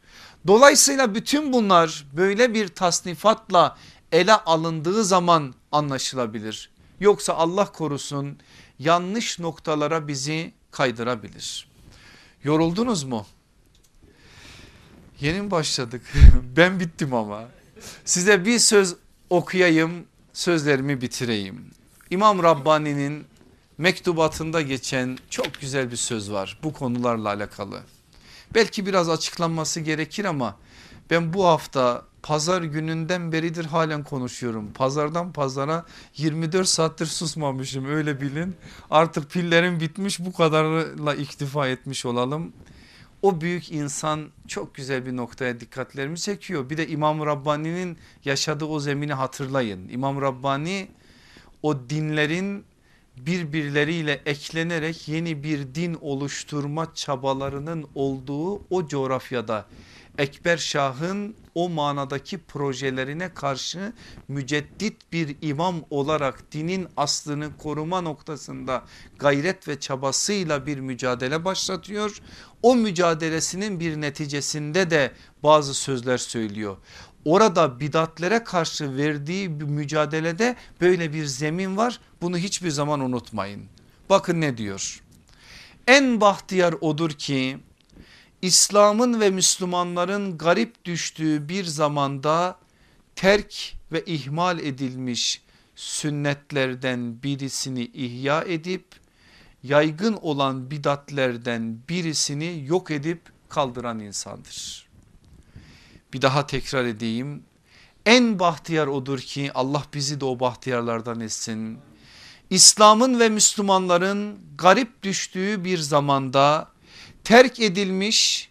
Dolayısıyla bütün bunlar böyle bir tasnifatla ele alındığı zaman anlaşılabilir. Yoksa Allah korusun yanlış noktalara bizi kaydırabilir. Yoruldunuz mu? Yeni mi başladık? ben bittim ama. Size bir söz okuyayım sözlerimi bitireyim. İmam Rabbani'nin mektubatında geçen çok güzel bir söz var bu konularla alakalı. Belki biraz açıklanması gerekir ama ben bu hafta pazar gününden beridir halen konuşuyorum. Pazardan pazara 24 saattir susmamışım öyle bilin. Artık pillerim bitmiş bu kadarla iktifa etmiş olalım. O büyük insan çok güzel bir noktaya dikkatlerimi çekiyor. Bir de İmam Rabbani'nin yaşadığı o zemini hatırlayın. İmam Rabbani o dinlerin birbirleriyle eklenerek yeni bir din oluşturma çabalarının olduğu o coğrafyada Ekber Şah'ın o manadaki projelerine karşı müceddit bir imam olarak dinin aslını koruma noktasında gayret ve çabasıyla bir mücadele başlatıyor. O mücadelesinin bir neticesinde de bazı sözler söylüyor. Orada bidatlere karşı verdiği bir mücadelede böyle bir zemin var bunu hiçbir zaman unutmayın. Bakın ne diyor? En bahtiyar odur ki İslam'ın ve Müslümanların garip düştüğü bir zamanda terk ve ihmal edilmiş sünnetlerden birisini ihya edip yaygın olan bidatlerden birisini yok edip kaldıran insandır. Bir daha tekrar edeyim. En bahtiyar odur ki Allah bizi de o bahtiyarlardan etsin. İslam'ın ve Müslümanların garip düştüğü bir zamanda terk edilmiş,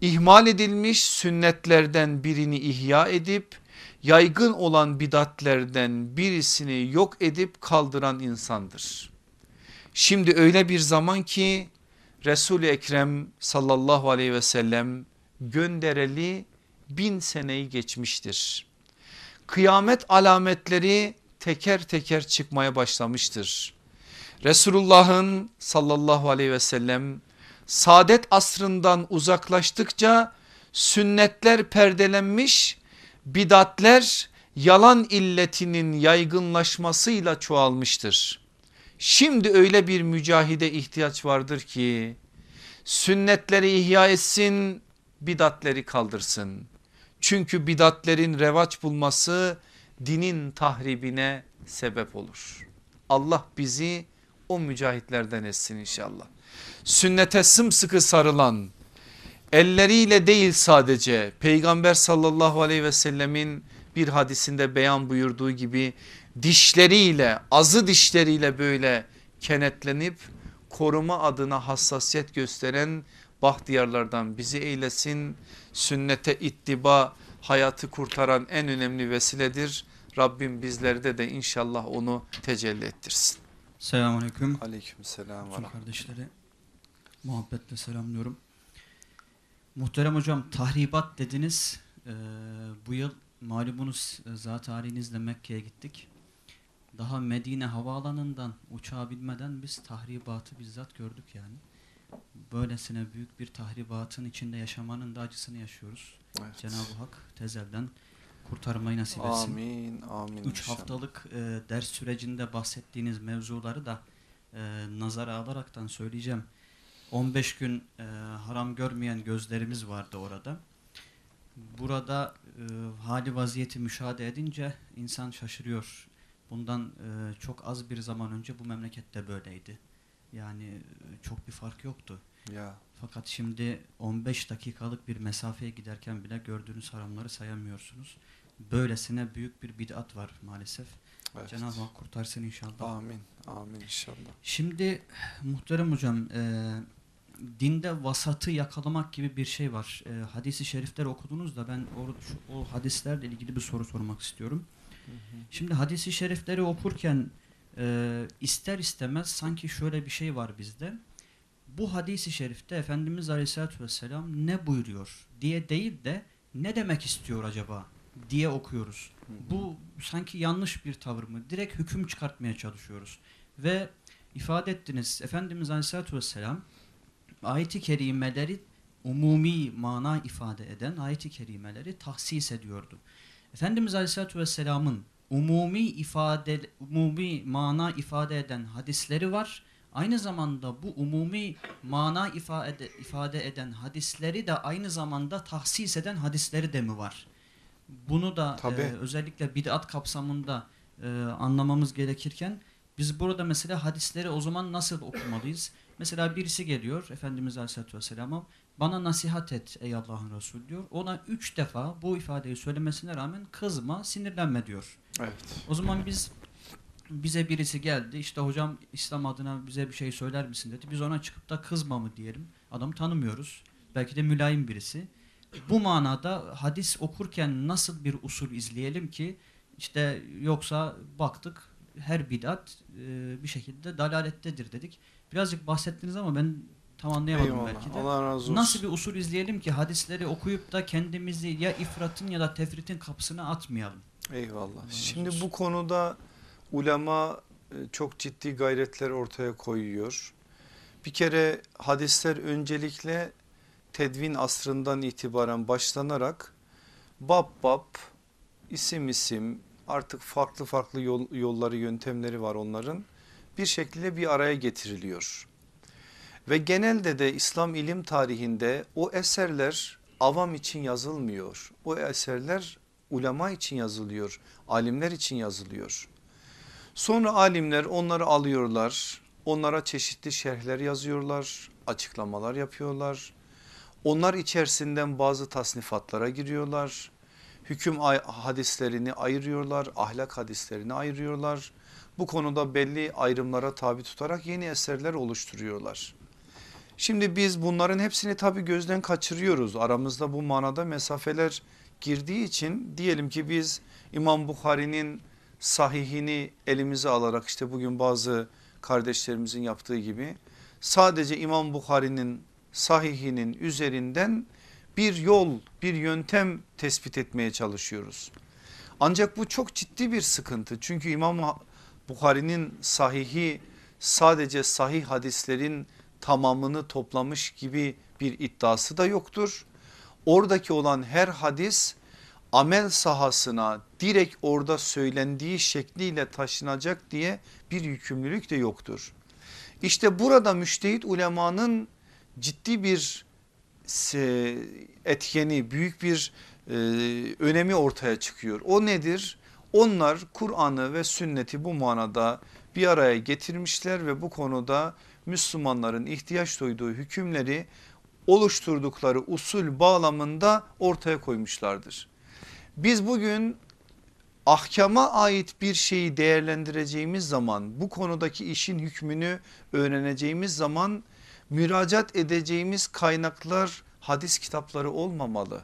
ihmal edilmiş sünnetlerden birini ihya edip yaygın olan bidatlerden birisini yok edip kaldıran insandır. Şimdi öyle bir zaman ki Resul-i Ekrem sallallahu aleyhi ve sellem göndereli bin seneyi geçmiştir. Kıyamet alametleri teker teker çıkmaya başlamıştır. Resulullah'ın sallallahu aleyhi ve sellem saadet asrından uzaklaştıkça sünnetler perdelenmiş bidatler yalan illetinin yaygınlaşmasıyla çoğalmıştır. Şimdi öyle bir mücahide ihtiyaç vardır ki sünnetleri ihya etsin bidatleri kaldırsın. Çünkü bidatlerin revaç bulması dinin tahribine sebep olur. Allah bizi o mücahitlerden etsin inşallah. Sünnete sımsıkı sarılan elleriyle değil sadece peygamber sallallahu aleyhi ve sellemin bir hadisinde beyan buyurduğu gibi dişleriyle azı dişleriyle böyle kenetlenip koruma adına hassasiyet gösteren bahtiyarlardan bizi eylesin. Sünnete ittiba hayatı kurtaran en önemli vesiledir. Rabbim bizlerde de inşallah onu tecelli ettirsin. Selamünaleyküm. Aleyküm selam. Bütün kardeşleri muhabbetle selamlıyorum. Muhterem hocam tahribat dediniz. Ee, bu yıl malumunuz e, zat halinizle Mekke'ye gittik. Daha Medine havaalanından uçağa binmeden biz tahribatı bizzat gördük yani. Böylesine büyük bir tahribatın içinde yaşamanın da acısını yaşıyoruz. Evet. Cenab-ı Hak tezelden kurtarmayı nasip etsin. Amin amin. 3 inşallah. haftalık e, ders sürecinde bahsettiğiniz mevzuları da e, nazara alaraktan söyleyeceğim. 15 gün e, haram görmeyen gözlerimiz vardı orada. Burada e, hali vaziyeti müşahede edince insan şaşırıyor. Bundan e, çok az bir zaman önce bu memlekette böyleydi. Yani e, çok bir fark yoktu. Ya Fakat şimdi 15 dakikalık bir mesafeye giderken bile gördüğünüz haramları sayamıyorsunuz. Böylesine büyük bir bid'at var maalesef. evet. Cenab-ı Hak kurtarsın inşallah. Amin amin inşallah. Şimdi muhterem hocam e, dinde vasatı yakalamak gibi bir şey var. E, hadisi şerifleri okudunuz da ben o, şu- o hadislerle ilgili bir soru sormak istiyorum. Şimdi hadisi şerifleri okurken e, ister istemez sanki şöyle bir şey var bizde. Bu hadisi şerifte Efendimiz Aleyhisselatü Vesselam ne buyuruyor diye değil de ne demek istiyor acaba diye okuyoruz. Bu sanki yanlış bir tavır mı? Direkt hüküm çıkartmaya çalışıyoruz. Ve ifade ettiniz Efendimiz Aleyhisselatü Vesselam ayet-i kerimeleri umumi mana ifade eden ayet-i kerimeleri tahsis ediyordu. Efendimiz Aleyhisselatü Vesselam'ın umumi ifade umumi mana ifade eden hadisleri var. Aynı zamanda bu umumi mana ifade, ifade eden hadisleri de aynı zamanda tahsis eden hadisleri de mi var? Bunu da Tabii. e, özellikle bid'at kapsamında e, anlamamız gerekirken biz burada mesela hadisleri o zaman nasıl okumalıyız? Mesela birisi geliyor Efendimiz Aleyhisselatü Vesselam'a bana nasihat et ey Allah'ın Resulü diyor. Ona üç defa bu ifadeyi söylemesine rağmen kızma, sinirlenme diyor. Evet. O zaman biz bize birisi geldi işte hocam İslam adına bize bir şey söyler misin dedi. Biz ona çıkıp da kızma mı diyelim. Adamı tanımıyoruz. Belki de mülayim birisi. Bu manada hadis okurken nasıl bir usul izleyelim ki işte yoksa baktık her bidat e, bir şekilde dalalettedir dedik. Birazcık bahsettiniz ama ben tam anlayamadım Eyvallah. belki de. Allah razı olsun. Nasıl bir usul izleyelim ki hadisleri okuyup da kendimizi ya ifratın ya da tefritin kapısına atmayalım. Eyvallah. razı Şimdi bu konuda ulema e, çok ciddi gayretler ortaya koyuyor. Bir kere hadisler öncelikle tedvin asrından itibaren başlanarak bab bab, isim isim artık farklı farklı yol, yolları yöntemleri var onların bir şekilde bir araya getiriliyor. Ve genelde de İslam ilim tarihinde o eserler avam için yazılmıyor. O eserler ulema için yazılıyor, alimler için yazılıyor. Sonra alimler onları alıyorlar, onlara çeşitli şerhler yazıyorlar, açıklamalar yapıyorlar. Onlar içerisinden bazı tasnifatlara giriyorlar. Hüküm hadislerini ayırıyorlar, ahlak hadislerini ayırıyorlar. Bu konuda belli ayrımlara tabi tutarak yeni eserler oluşturuyorlar. Şimdi biz bunların hepsini tabi gözden kaçırıyoruz. Aramızda bu manada mesafeler girdiği için diyelim ki biz İmam Bukhari'nin sahihini elimize alarak işte bugün bazı kardeşlerimizin yaptığı gibi sadece İmam Bukhari'nin sahihinin üzerinden bir yol bir yöntem tespit etmeye çalışıyoruz. Ancak bu çok ciddi bir sıkıntı çünkü İmam Bukhari'nin sahihi sadece sahih hadislerin tamamını toplamış gibi bir iddiası da yoktur. Oradaki olan her hadis amel sahasına direkt orada söylendiği şekliyle taşınacak diye bir yükümlülük de yoktur. İşte burada müştehit ulemanın ciddi bir etkeni büyük bir e, önemi ortaya çıkıyor. O nedir? Onlar Kur'an'ı ve sünneti bu manada bir araya getirmişler ve bu konuda Müslümanların ihtiyaç duyduğu hükümleri oluşturdukları usul bağlamında ortaya koymuşlardır. Biz bugün ahkama ait bir şeyi değerlendireceğimiz zaman bu konudaki işin hükmünü öğreneceğimiz zaman müracaat edeceğimiz kaynaklar hadis kitapları olmamalı.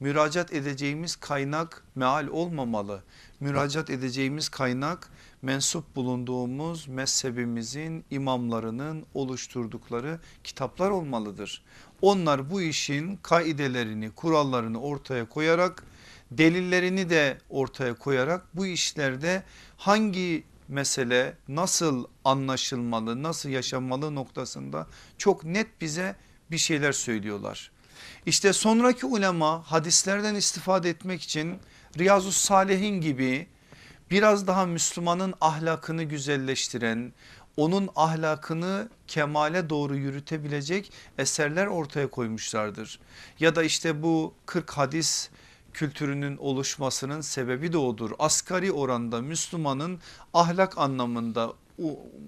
Müracaat edeceğimiz kaynak meal olmamalı. Müracaat edeceğimiz kaynak mensup bulunduğumuz mezhebimizin imamlarının oluşturdukları kitaplar olmalıdır. Onlar bu işin kaidelerini kurallarını ortaya koyarak delillerini de ortaya koyarak bu işlerde hangi mesele nasıl anlaşılmalı nasıl yaşanmalı noktasında çok net bize bir şeyler söylüyorlar. İşte sonraki ulema hadislerden istifade etmek için Riyazu Salihin gibi biraz daha Müslümanın ahlakını güzelleştiren onun ahlakını kemale doğru yürütebilecek eserler ortaya koymuşlardır. Ya da işte bu 40 hadis kültürünün oluşmasının sebebi de odur. Asgari oranda Müslümanın ahlak anlamında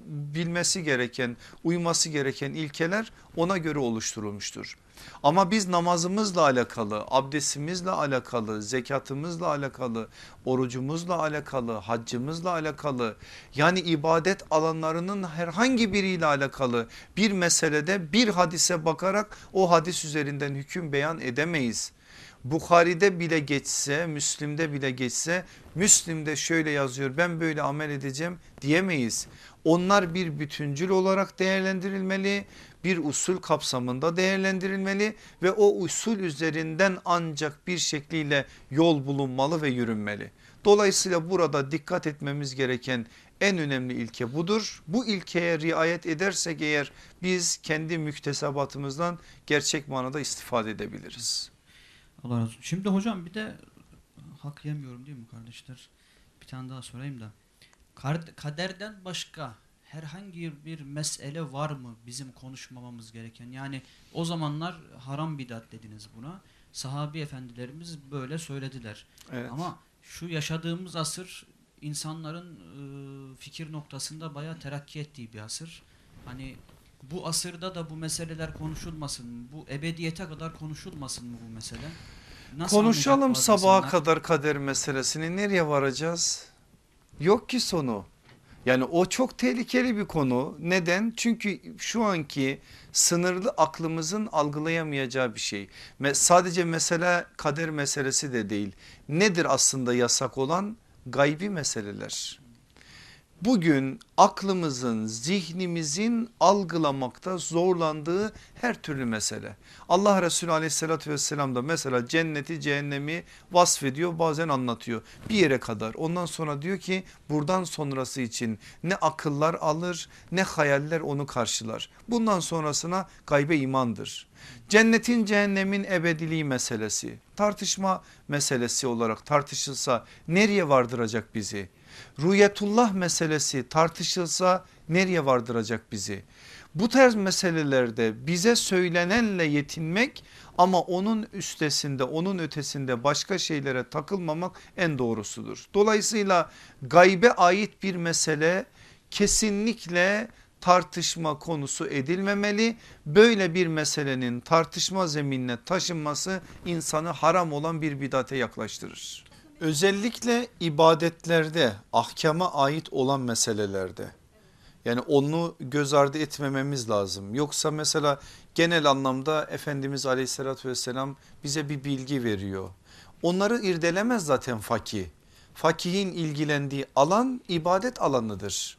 bilmesi gereken uyması gereken ilkeler ona göre oluşturulmuştur. Ama biz namazımızla alakalı, abdestimizle alakalı, zekatımızla alakalı, orucumuzla alakalı, haccımızla alakalı yani ibadet alanlarının herhangi biriyle alakalı bir meselede bir hadise bakarak o hadis üzerinden hüküm beyan edemeyiz. Bukhari'de bile geçse Müslim'de bile geçse Müslim'de şöyle yazıyor ben böyle amel edeceğim diyemeyiz. Onlar bir bütüncül olarak değerlendirilmeli bir usul kapsamında değerlendirilmeli ve o usul üzerinden ancak bir şekliyle yol bulunmalı ve yürünmeli. Dolayısıyla burada dikkat etmemiz gereken en önemli ilke budur. Bu ilkeye riayet edersek eğer biz kendi müktesebatımızdan gerçek manada istifade edebiliriz. Allah razı olsun. Şimdi hocam bir de hak yemiyorum değil mi kardeşler? Bir tane daha sorayım da. Kaderden başka herhangi bir mesele var mı bizim konuşmamamız gereken? Yani o zamanlar haram bidat dediniz buna. Sahabi efendilerimiz böyle söylediler. Evet. Ama şu yaşadığımız asır insanların e, fikir noktasında bayağı terakki ettiği bir asır. Hani bu asırda da bu meseleler konuşulmasın mı? Bu ebediyete kadar konuşulmasın mı bu mesele? Nasıl Konuşalım sabaha insanlar? kadar kader meselesini nereye varacağız? Yok ki sonu. Yani o çok tehlikeli bir konu. Neden? Çünkü şu anki sınırlı aklımızın algılayamayacağı bir şey. Sadece mesele kader meselesi de değil. Nedir aslında yasak olan? Gaybi meseleler bugün aklımızın zihnimizin algılamakta zorlandığı her türlü mesele. Allah Resulü aleyhissalatü vesselam da mesela cenneti cehennemi vasfediyor bazen anlatıyor bir yere kadar. Ondan sonra diyor ki buradan sonrası için ne akıllar alır ne hayaller onu karşılar. Bundan sonrasına gaybe imandır. Cennetin cehennemin ebediliği meselesi tartışma meselesi olarak tartışılsa nereye vardıracak bizi? Rüyetullah meselesi tartışılsa nereye vardıracak bizi? Bu tarz meselelerde bize söylenenle yetinmek ama onun üstesinde onun ötesinde başka şeylere takılmamak en doğrusudur. Dolayısıyla gaybe ait bir mesele kesinlikle tartışma konusu edilmemeli. Böyle bir meselenin tartışma zeminine taşınması insanı haram olan bir bidate yaklaştırır. Özellikle ibadetlerde ahkama ait olan meselelerde yani onu göz ardı etmememiz lazım. Yoksa mesela genel anlamda Efendimiz aleyhissalatü vesselam bize bir bilgi veriyor. Onları irdelemez zaten fakih. Fakihin ilgilendiği alan ibadet alanıdır.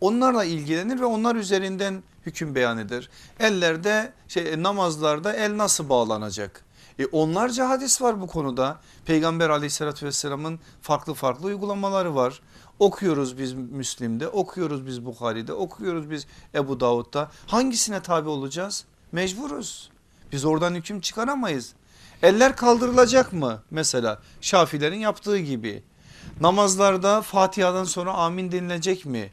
Onlarla ilgilenir ve onlar üzerinden hüküm beyan eder. Ellerde şey namazlarda el nasıl bağlanacak? E onlarca hadis var bu konuda. Peygamber aleyhissalatü vesselamın farklı farklı uygulamaları var. Okuyoruz biz Müslim'de, okuyoruz biz Bukhari'de, okuyoruz biz Ebu Davud'da. Hangisine tabi olacağız? Mecburuz. Biz oradan hüküm çıkaramayız. Eller kaldırılacak mı? Mesela Şafilerin yaptığı gibi. Namazlarda Fatiha'dan sonra amin denilecek mi?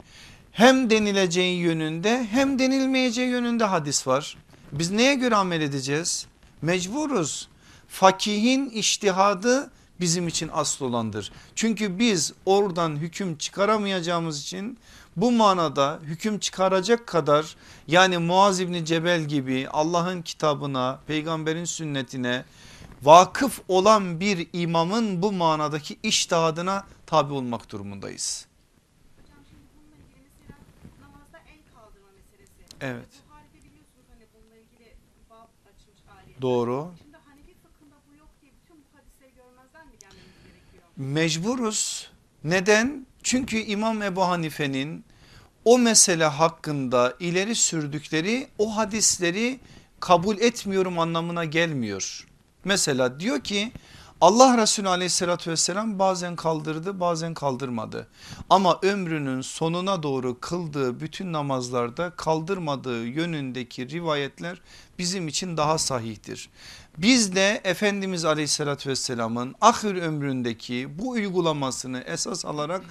Hem denileceği yönünde hem denilmeyeceği yönünde hadis var. Biz neye göre amel edeceğiz? Mecburuz fakihin iştihadı bizim için asıl olandır. Çünkü biz oradan hüküm çıkaramayacağımız için bu manada hüküm çıkaracak kadar yani Muaz İbni Cebel gibi Allah'ın kitabına peygamberin sünnetine vakıf olan bir imamın bu manadaki iştihadına tabi olmak durumundayız. Hocam şimdi bununla ilgili mesela namazda el kaldırma meselesi. Evet hani bununla ilgili bab açmış ayet. doğru Şimdi Hanefi fıkhında bu yok diye bütün bu hadisleri görmezden mi gelmemiz gerekiyor? Mecburuz. Neden? Çünkü İmam Ebu Hanife'nin o mesele hakkında ileri sürdükleri o hadisleri kabul etmiyorum anlamına gelmiyor. Mesela diyor ki Allah Resulü aleyhissalatü vesselam bazen kaldırdı bazen kaldırmadı. Ama ömrünün sonuna doğru kıldığı bütün namazlarda kaldırmadığı yönündeki rivayetler bizim için daha sahihtir. Biz de Efendimiz aleyhissalatü vesselamın ahir ömründeki bu uygulamasını esas alarak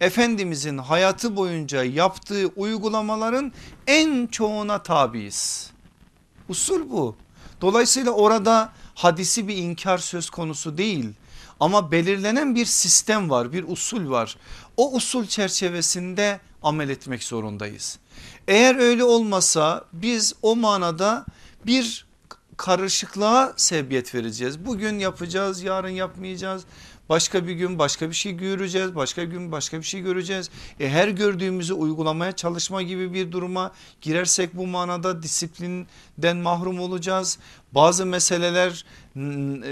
Efendimizin hayatı boyunca yaptığı uygulamaların en çoğuna tabiiz. Usul bu. Dolayısıyla orada hadisi bir inkar söz konusu değil. Ama belirlenen bir sistem var bir usul var. O usul çerçevesinde amel etmek zorundayız. Eğer öyle olmasa biz o manada bir karışıklığa sebebiyet vereceğiz. Bugün yapacağız yarın yapmayacağız. Başka bir gün başka bir şey göreceğiz. Başka bir gün başka bir şey göreceğiz. E her gördüğümüzü uygulamaya çalışma gibi bir duruma girersek bu manada disiplinden mahrum olacağız. Bazı meseleler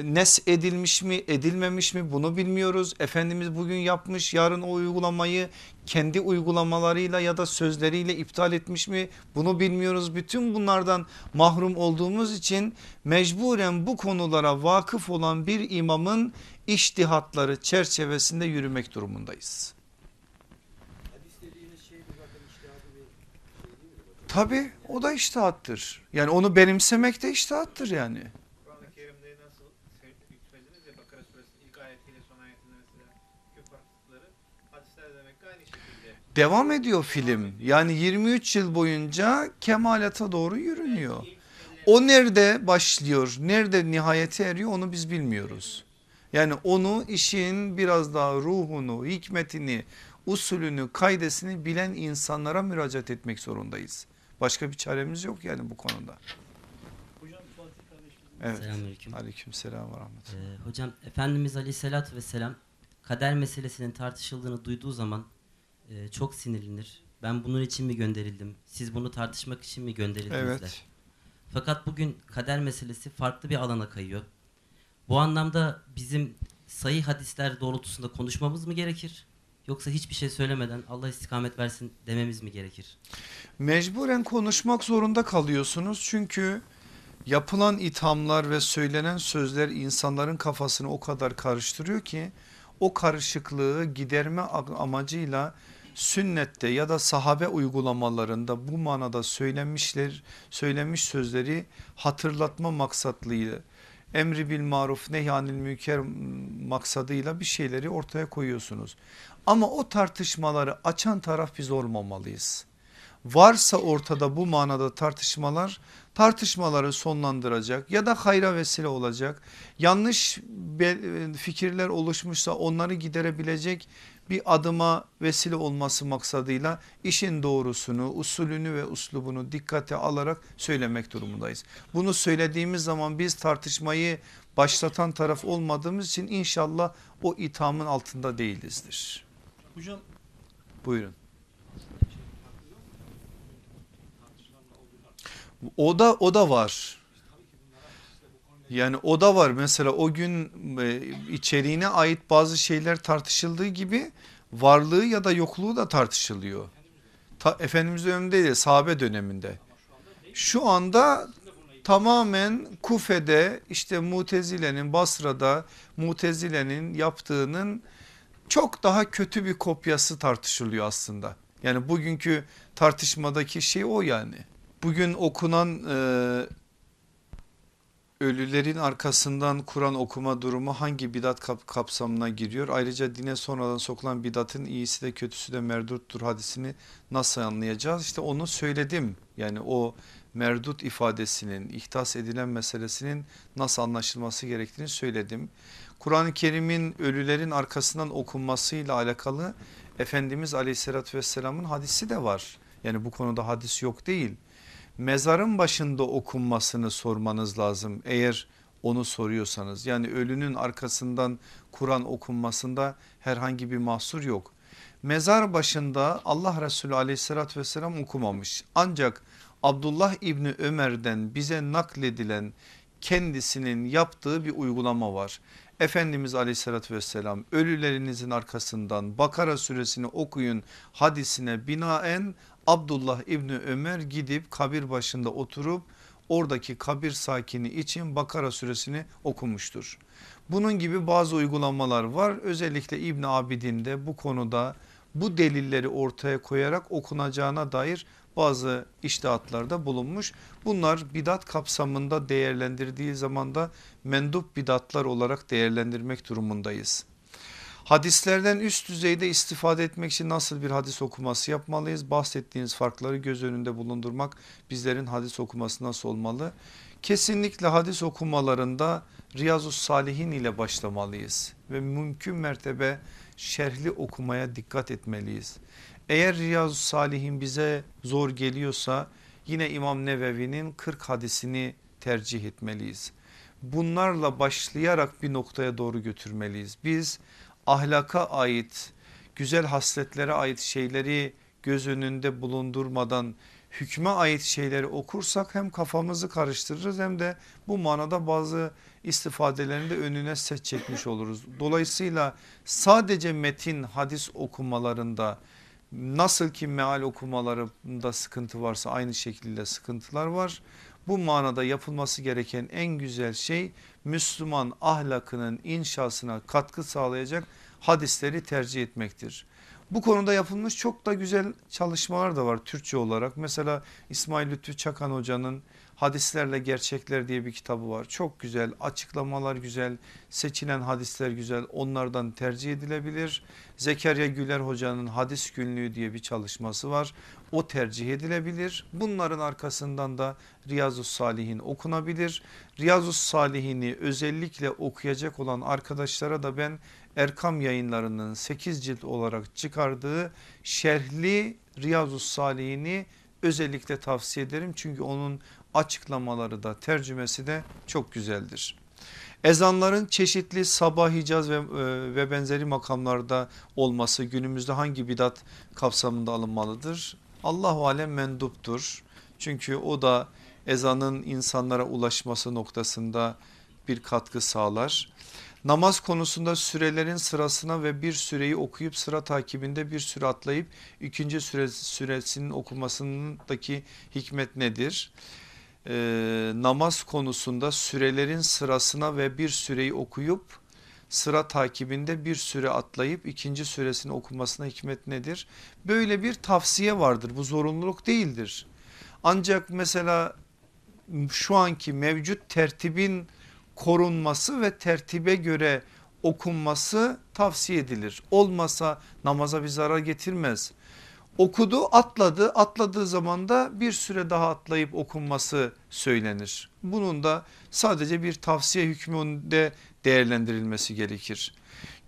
nes edilmiş mi edilmemiş mi bunu bilmiyoruz. Efendimiz bugün yapmış yarın o uygulamayı kendi uygulamalarıyla ya da sözleriyle iptal etmiş mi bunu bilmiyoruz. Bütün bunlardan mahrum olduğumuz için mecburen bu konulara vakıf olan bir imamın iştihatları çerçevesinde yürümek durumundayız. Tabi o da iştihattır. Yani onu benimsemek de iştihattır yani. Devam ediyor film. Yani 23 yıl boyunca kemalata doğru yürünüyor. O nerede başlıyor, nerede nihayete eriyor onu biz bilmiyoruz. Yani onu işin biraz daha ruhunu, hikmetini, usulünü, kaidesini bilen insanlara müracaat etmek zorundayız. Başka bir çaremiz yok yani bu konuda. Evet. Selamünaleyküm. Aleyküm selam ve rahmetullah. Ee, hocam Efendimiz Aleyhisselatü Vesselam kader meselesinin tartışıldığını duyduğu zaman e, çok sinirlenir. Ben bunun için mi gönderildim? Siz bunu tartışmak için mi gönderildiniz der. Evet. Fakat bugün kader meselesi farklı bir alana kayıyor. Bu anlamda bizim sayı hadisler doğrultusunda konuşmamız mı gerekir? Yoksa hiçbir şey söylemeden Allah istikamet versin dememiz mi gerekir? Mecburen konuşmak zorunda kalıyorsunuz çünkü yapılan ithamlar ve söylenen sözler insanların kafasını o kadar karıştırıyor ki o karışıklığı giderme amacıyla sünnette ya da sahabe uygulamalarında bu manada söylenmişler söylenmiş sözleri hatırlatma maksatlıyla emri bil maruf nehyanil münker maksadıyla bir şeyleri ortaya koyuyorsunuz. Ama o tartışmaları açan taraf biz olmamalıyız. Varsa ortada bu manada tartışmalar tartışmaları sonlandıracak ya da hayra vesile olacak. Yanlış fikirler oluşmuşsa onları giderebilecek bir adıma vesile olması maksadıyla işin doğrusunu, usulünü ve uslubunu dikkate alarak söylemek durumundayız. Bunu söylediğimiz zaman biz tartışmayı başlatan taraf olmadığımız için inşallah o ithamın altında değilizdir. Hocam Buyurun. O da o da var. Yani o da var mesela o gün e, içeriğine ait bazı şeyler tartışıldığı gibi varlığı ya da yokluğu da tartışılıyor. Ta, Efendimiz döneminde değil sahabe döneminde. Şu anda tamamen Kufe'de işte Mutezile'nin Basra'da Mutezile'nin yaptığının çok daha kötü bir kopyası tartışılıyor aslında. Yani bugünkü tartışmadaki şey o yani. Bugün okunan e, ölülerin arkasından Kur'an okuma durumu hangi bidat kap kapsamına giriyor? Ayrıca dine sonradan sokulan bidatın iyisi de kötüsü de merduttur hadisini nasıl anlayacağız? İşte onu söyledim. Yani o merdut ifadesinin ihtas edilen meselesinin nasıl anlaşılması gerektiğini söyledim. Kur'an-ı Kerim'in ölülerin arkasından okunmasıyla alakalı Efendimiz aleyhissalatü vesselamın hadisi de var. Yani bu konuda hadis yok değil. Mezarın başında okunmasını sormanız lazım eğer onu soruyorsanız. Yani ölünün arkasından Kur'an okunmasında herhangi bir mahsur yok. Mezar başında Allah Resulü aleyhissalatü vesselam okumamış. Ancak Abdullah İbni Ömer'den bize nakledilen kendisinin yaptığı bir uygulama var. Efendimiz aleyhissalatü vesselam ölülerinizin arkasından Bakara suresini okuyun hadisine binaen Abdullah İbni Ömer gidip kabir başında oturup oradaki kabir sakini için Bakara suresini okumuştur. Bunun gibi bazı uygulamalar var özellikle İbni Abidin de bu konuda bu delilleri ortaya koyarak okunacağına dair bazı iştihatlarda bulunmuş. Bunlar bidat kapsamında değerlendirdiği zaman da mendup bidatlar olarak değerlendirmek durumundayız. Hadislerden üst düzeyde istifade etmek için nasıl bir hadis okuması yapmalıyız? Bahsettiğiniz farkları göz önünde bulundurmak bizlerin hadis okuması nasıl olmalı? Kesinlikle hadis okumalarında Riyazu Salihin ile başlamalıyız ve mümkün mertebe şerhli okumaya dikkat etmeliyiz. Eğer Riyazu Salihin bize zor geliyorsa yine İmam Nevevi'nin 40 hadisini tercih etmeliyiz. Bunlarla başlayarak bir noktaya doğru götürmeliyiz. Biz ahlaka ait güzel hasletlere ait şeyleri göz önünde bulundurmadan hükme ait şeyleri okursak hem kafamızı karıştırırız hem de bu manada bazı istifadelerini de önüne set çekmiş oluruz. Dolayısıyla sadece metin hadis okumalarında nasıl ki meal okumalarında sıkıntı varsa aynı şekilde sıkıntılar var. Bu manada yapılması gereken en güzel şey Müslüman ahlakının inşasına katkı sağlayacak hadisleri tercih etmektir. Bu konuda yapılmış çok da güzel çalışmalar da var Türkçe olarak. Mesela İsmail Lütfü Çakan hocanın Hadislerle Gerçekler diye bir kitabı var. Çok güzel açıklamalar güzel seçilen hadisler güzel onlardan tercih edilebilir. Zekeriya Güler hocanın hadis günlüğü diye bir çalışması var. O tercih edilebilir. Bunların arkasından da Riyazu Salihin okunabilir. Riyazu Salihin'i özellikle okuyacak olan arkadaşlara da ben Erkam yayınlarının 8 cilt olarak çıkardığı şerhli Riyazu Salihini özellikle tavsiye ederim. Çünkü onun açıklamaları da tercümesi de çok güzeldir. Ezanların çeşitli sabah hicaz ve, e, ve benzeri makamlarda olması günümüzde hangi bidat kapsamında alınmalıdır? Allahu alem menduptur. Çünkü o da ezanın insanlara ulaşması noktasında bir katkı sağlar. Namaz konusunda sürelerin sırasına ve bir süreyi okuyup sıra takibinde bir süre atlayıp ikinci süre, süresinin okumasındaki hikmet nedir? Ee, namaz konusunda sürelerin sırasına ve bir süreyi okuyup sıra takibinde bir süre atlayıp ikinci süresini okumasına hikmet nedir? Böyle bir tavsiye vardır bu zorunluluk değildir. Ancak mesela şu anki mevcut tertibin korunması ve tertibe göre okunması tavsiye edilir. Olmasa namaza bir zarar getirmez. Okudu atladı atladığı zaman da bir süre daha atlayıp okunması söylenir. Bunun da sadece bir tavsiye hükmünde değerlendirilmesi gerekir.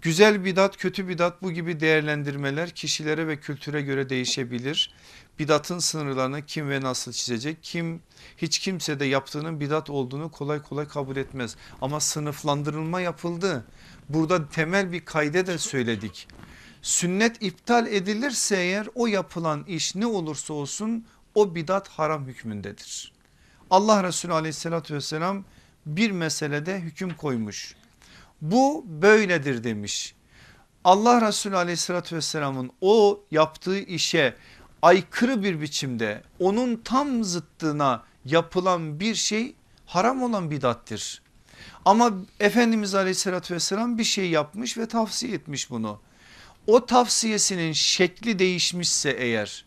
Güzel bidat kötü bidat bu gibi değerlendirmeler kişilere ve kültüre göre değişebilir. Bidatın sınırlarını kim ve nasıl çizecek kim hiç kimse de yaptığının bidat olduğunu kolay kolay kabul etmez. Ama sınıflandırılma yapıldı. Burada temel bir kayde de söyledik. Sünnet iptal edilirse eğer o yapılan iş ne olursa olsun o bidat haram hükmündedir. Allah Resulü aleyhissalatü vesselam bir meselede hüküm koymuş. Bu böyledir demiş. Allah Resulü aleyhissalatü vesselamın o yaptığı işe aykırı bir biçimde onun tam zıttına yapılan bir şey haram olan bidattir. Ama Efendimiz aleyhissalatü vesselam bir şey yapmış ve tavsiye etmiş bunu. O tavsiyesinin şekli değişmişse eğer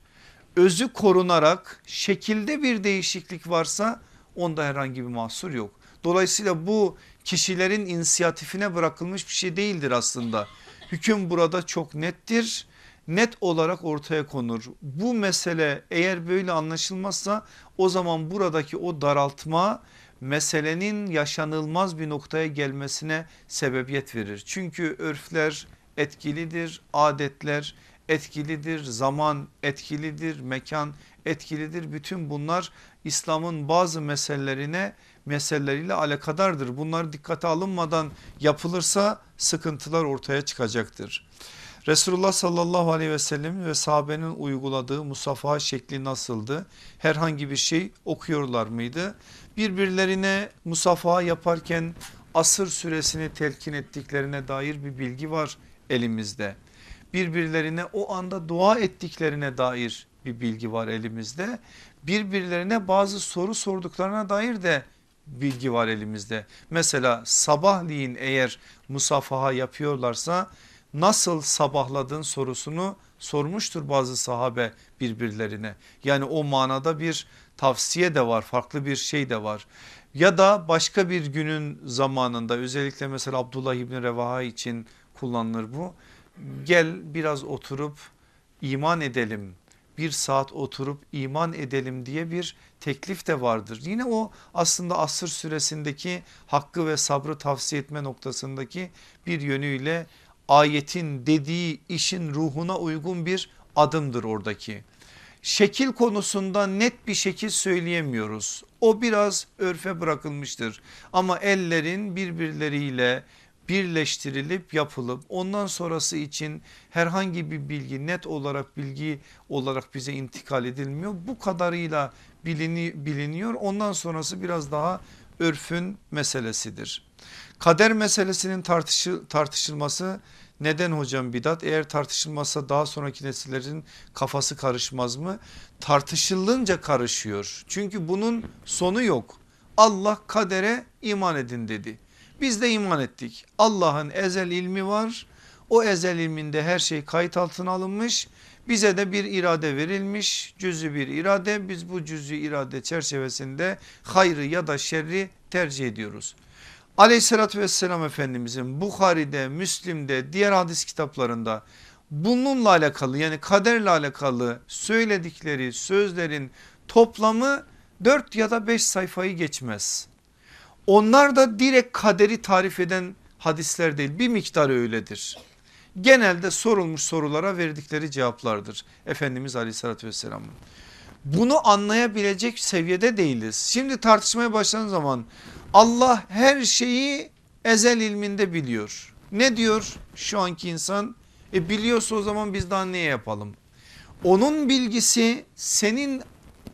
özü korunarak şekilde bir değişiklik varsa onda herhangi bir mahsur yok. Dolayısıyla bu kişilerin inisiyatifine bırakılmış bir şey değildir aslında. Hüküm burada çok nettir. net olarak ortaya konur. Bu mesele eğer böyle anlaşılmazsa o zaman buradaki o daraltma meselenin yaşanılmaz bir noktaya gelmesine sebebiyet verir. Çünkü örfler etkilidir, adetler etkilidir, zaman etkilidir, mekan etkilidir. Bütün bunlar İslam'ın bazı meselelerine meseleleriyle alakadardır. Bunlar dikkate alınmadan yapılırsa sıkıntılar ortaya çıkacaktır. Resulullah sallallahu aleyhi ve sellem ve sahabenin uyguladığı musafaha şekli nasıldı? Herhangi bir şey okuyorlar mıydı? Birbirlerine musafaha yaparken asır süresini telkin ettiklerine dair bir bilgi var elimizde. Birbirlerine o anda dua ettiklerine dair bir bilgi var elimizde. Birbirlerine bazı soru sorduklarına dair de bilgi var elimizde. Mesela sabahleyin eğer musafaha yapıyorlarsa nasıl sabahladın sorusunu sormuştur bazı sahabe birbirlerine. Yani o manada bir tavsiye de var farklı bir şey de var. Ya da başka bir günün zamanında özellikle mesela Abdullah İbni Revaha için kullanılır bu. Gel biraz oturup iman edelim bir saat oturup iman edelim diye bir teklif de vardır. Yine o aslında asır süresindeki hakkı ve sabrı tavsiye etme noktasındaki bir yönüyle ayetin dediği işin ruhuna uygun bir adımdır oradaki. Şekil konusunda net bir şekil söyleyemiyoruz. O biraz örfe bırakılmıştır. Ama ellerin birbirleriyle birleştirilip yapılıp ondan sonrası için herhangi bir bilgi net olarak bilgi olarak bize intikal edilmiyor. Bu kadarıyla bilini, biliniyor ondan sonrası biraz daha örfün meselesidir. Kader meselesinin tartışı, tartışılması neden hocam bidat? Eğer tartışılmazsa daha sonraki nesillerin kafası karışmaz mı? Tartışılınca karışıyor. Çünkü bunun sonu yok. Allah kadere iman edin dedi. Biz de iman ettik. Allah'ın ezel ilmi var. O ezel ilminde her şey kayıt altına alınmış. Bize de bir irade verilmiş cüzü bir irade biz bu cüzü irade çerçevesinde hayrı ya da şerri tercih ediyoruz. Aleyhissalatü vesselam Efendimizin Bukhari'de, Müslim'de, diğer hadis kitaplarında bununla alakalı yani kaderle alakalı söyledikleri sözlerin toplamı 4 ya da 5 sayfayı geçmez. Onlar da direkt kaderi tarif eden hadisler değil bir miktarı öyledir. Genelde sorulmuş sorulara verdikleri cevaplardır Efendimiz aleyhissalatü vesselamın. Bunu anlayabilecek seviyede değiliz. Şimdi tartışmaya başladığın zaman Allah her şeyi ezel ilminde biliyor. Ne diyor şu anki insan? E biliyorsa o zaman biz daha ne yapalım? Onun bilgisi senin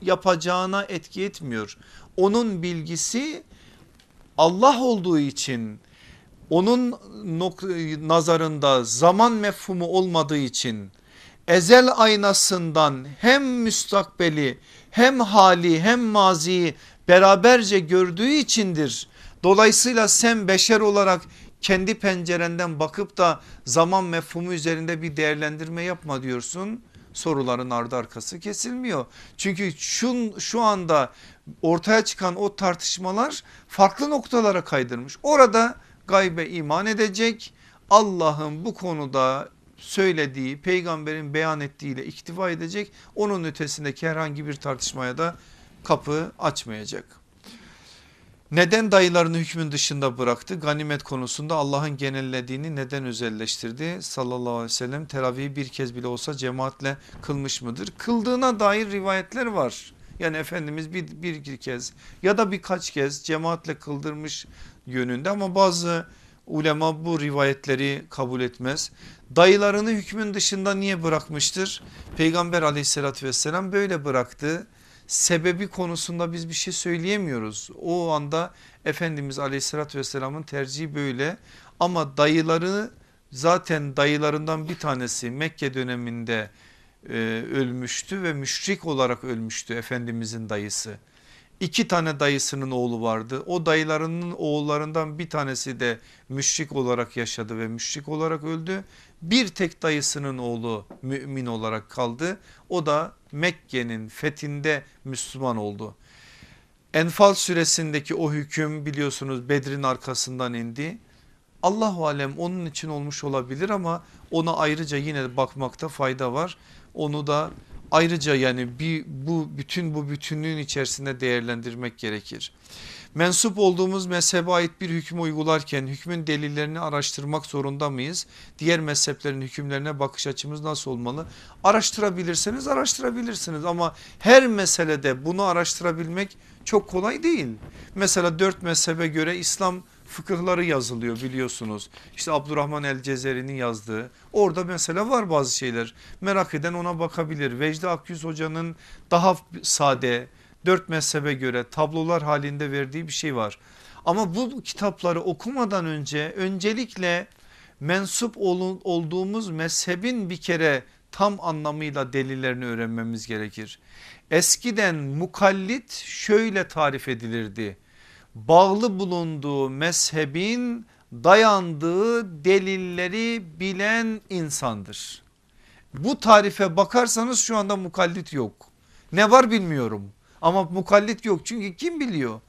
yapacağına etki etmiyor. Onun bilgisi Allah olduğu için onun nazarında zaman mefhumu olmadığı için ezel aynasından hem müstakbeli hem hali hem maziyi beraberce gördüğü içindir. Dolayısıyla sen beşer olarak kendi pencerenden bakıp da zaman mefhumu üzerinde bir değerlendirme yapma diyorsun. Soruların ardı arkası kesilmiyor. Çünkü şu, şu anda ortaya çıkan o tartışmalar farklı noktalara kaydırmış. Orada gaybe iman edecek Allah'ın bu konuda söylediği peygamberin beyan ettiğiyle iktifa edecek onun ötesindeki herhangi bir tartışmaya da kapı açmayacak. Neden dayılarını hükmün dışında bıraktı? Ganimet konusunda Allah'ın genellediğini neden özelleştirdi? Sallallahu aleyhi ve sellem teravihi bir kez bile olsa cemaatle kılmış mıdır? Kıldığına dair rivayetler var. Yani Efendimiz bir, bir kez ya da birkaç kez cemaatle kıldırmış yönünde ama bazı ulema bu rivayetleri kabul etmez. Dayılarını hükmün dışında niye bırakmıştır? Peygamber aleyhissalatü vesselam böyle bıraktı. Sebebi konusunda biz bir şey söyleyemiyoruz. O anda Efendimiz aleyhissalatü vesselamın tercihi böyle ama dayıları zaten dayılarından bir tanesi Mekke döneminde e, ölmüştü ve müşrik olarak ölmüştü Efendimizin dayısı. İki tane dayısının oğlu vardı. O dayılarının oğullarından bir tanesi de müşrik olarak yaşadı ve müşrik olarak öldü. Bir tek dayısının oğlu mümin olarak kaldı. O da Mekke'nin fethinde Müslüman oldu. Enfal süresindeki o hüküm biliyorsunuz Bedir'in arkasından indi. Allahu alem onun için olmuş olabilir ama ona ayrıca yine bakmakta fayda var. Onu da ayrıca yani bir, bu bütün bu bütünlüğün içerisinde değerlendirmek gerekir. Mensup olduğumuz mezhebe ait bir hükmü uygularken hükmün delillerini araştırmak zorunda mıyız? Diğer mezheplerin hükümlerine bakış açımız nasıl olmalı? Araştırabilirseniz araştırabilirsiniz ama her meselede bunu araştırabilmek çok kolay değil. Mesela dört mezhebe göre İslam fıkıhları yazılıyor biliyorsunuz. İşte Abdurrahman el Cezeri'nin yazdığı orada mesela var bazı şeyler merak eden ona bakabilir. Vecdi Akyüz hocanın daha sade dört mezhebe göre tablolar halinde verdiği bir şey var. Ama bu kitapları okumadan önce öncelikle mensup olduğumuz mezhebin bir kere tam anlamıyla delillerini öğrenmemiz gerekir. Eskiden mukallit şöyle tarif edilirdi. Bağlı bulunduğu mezhebin dayandığı delilleri bilen insandır. Bu tarife bakarsanız şu anda mukallit yok. Ne var bilmiyorum ama mukallit yok çünkü kim biliyor?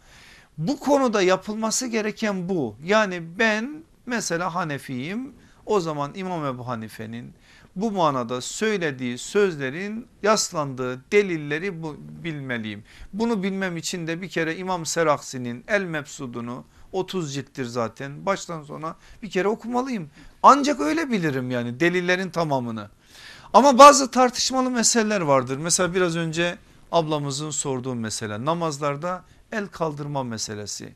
Bu konuda yapılması gereken bu. Yani ben mesela Hanefiyim o zaman İmam Ebu Hanife'nin bu manada söylediği sözlerin yaslandığı delilleri bu, bilmeliyim. Bunu bilmem için de bir kere İmam Seraksi'nin El Mepsudunu 30 cilttir zaten baştan sona bir kere okumalıyım. Ancak öyle bilirim yani delillerin tamamını. Ama bazı tartışmalı meseleler vardır. Mesela biraz önce ablamızın sorduğu mesele namazlarda el kaldırma meselesi.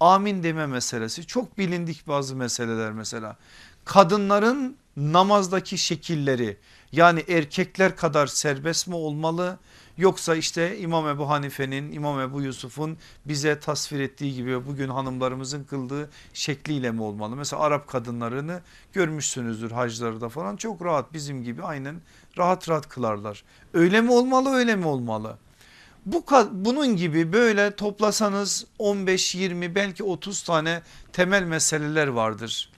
Amin deme meselesi çok bilindik bazı meseleler mesela. Kadınların namazdaki şekilleri yani erkekler kadar serbest mi olmalı yoksa işte İmam Ebu Hanife'nin İmam Ebu Yusuf'un bize tasvir ettiği gibi bugün hanımlarımızın kıldığı şekliyle mi olmalı? Mesela Arap kadınlarını görmüşsünüzdür haclarda falan çok rahat bizim gibi aynen rahat rahat kılarlar. Öyle mi olmalı öyle mi olmalı? Bu bunun gibi böyle toplasanız 15 20 belki 30 tane temel meseleler vardır.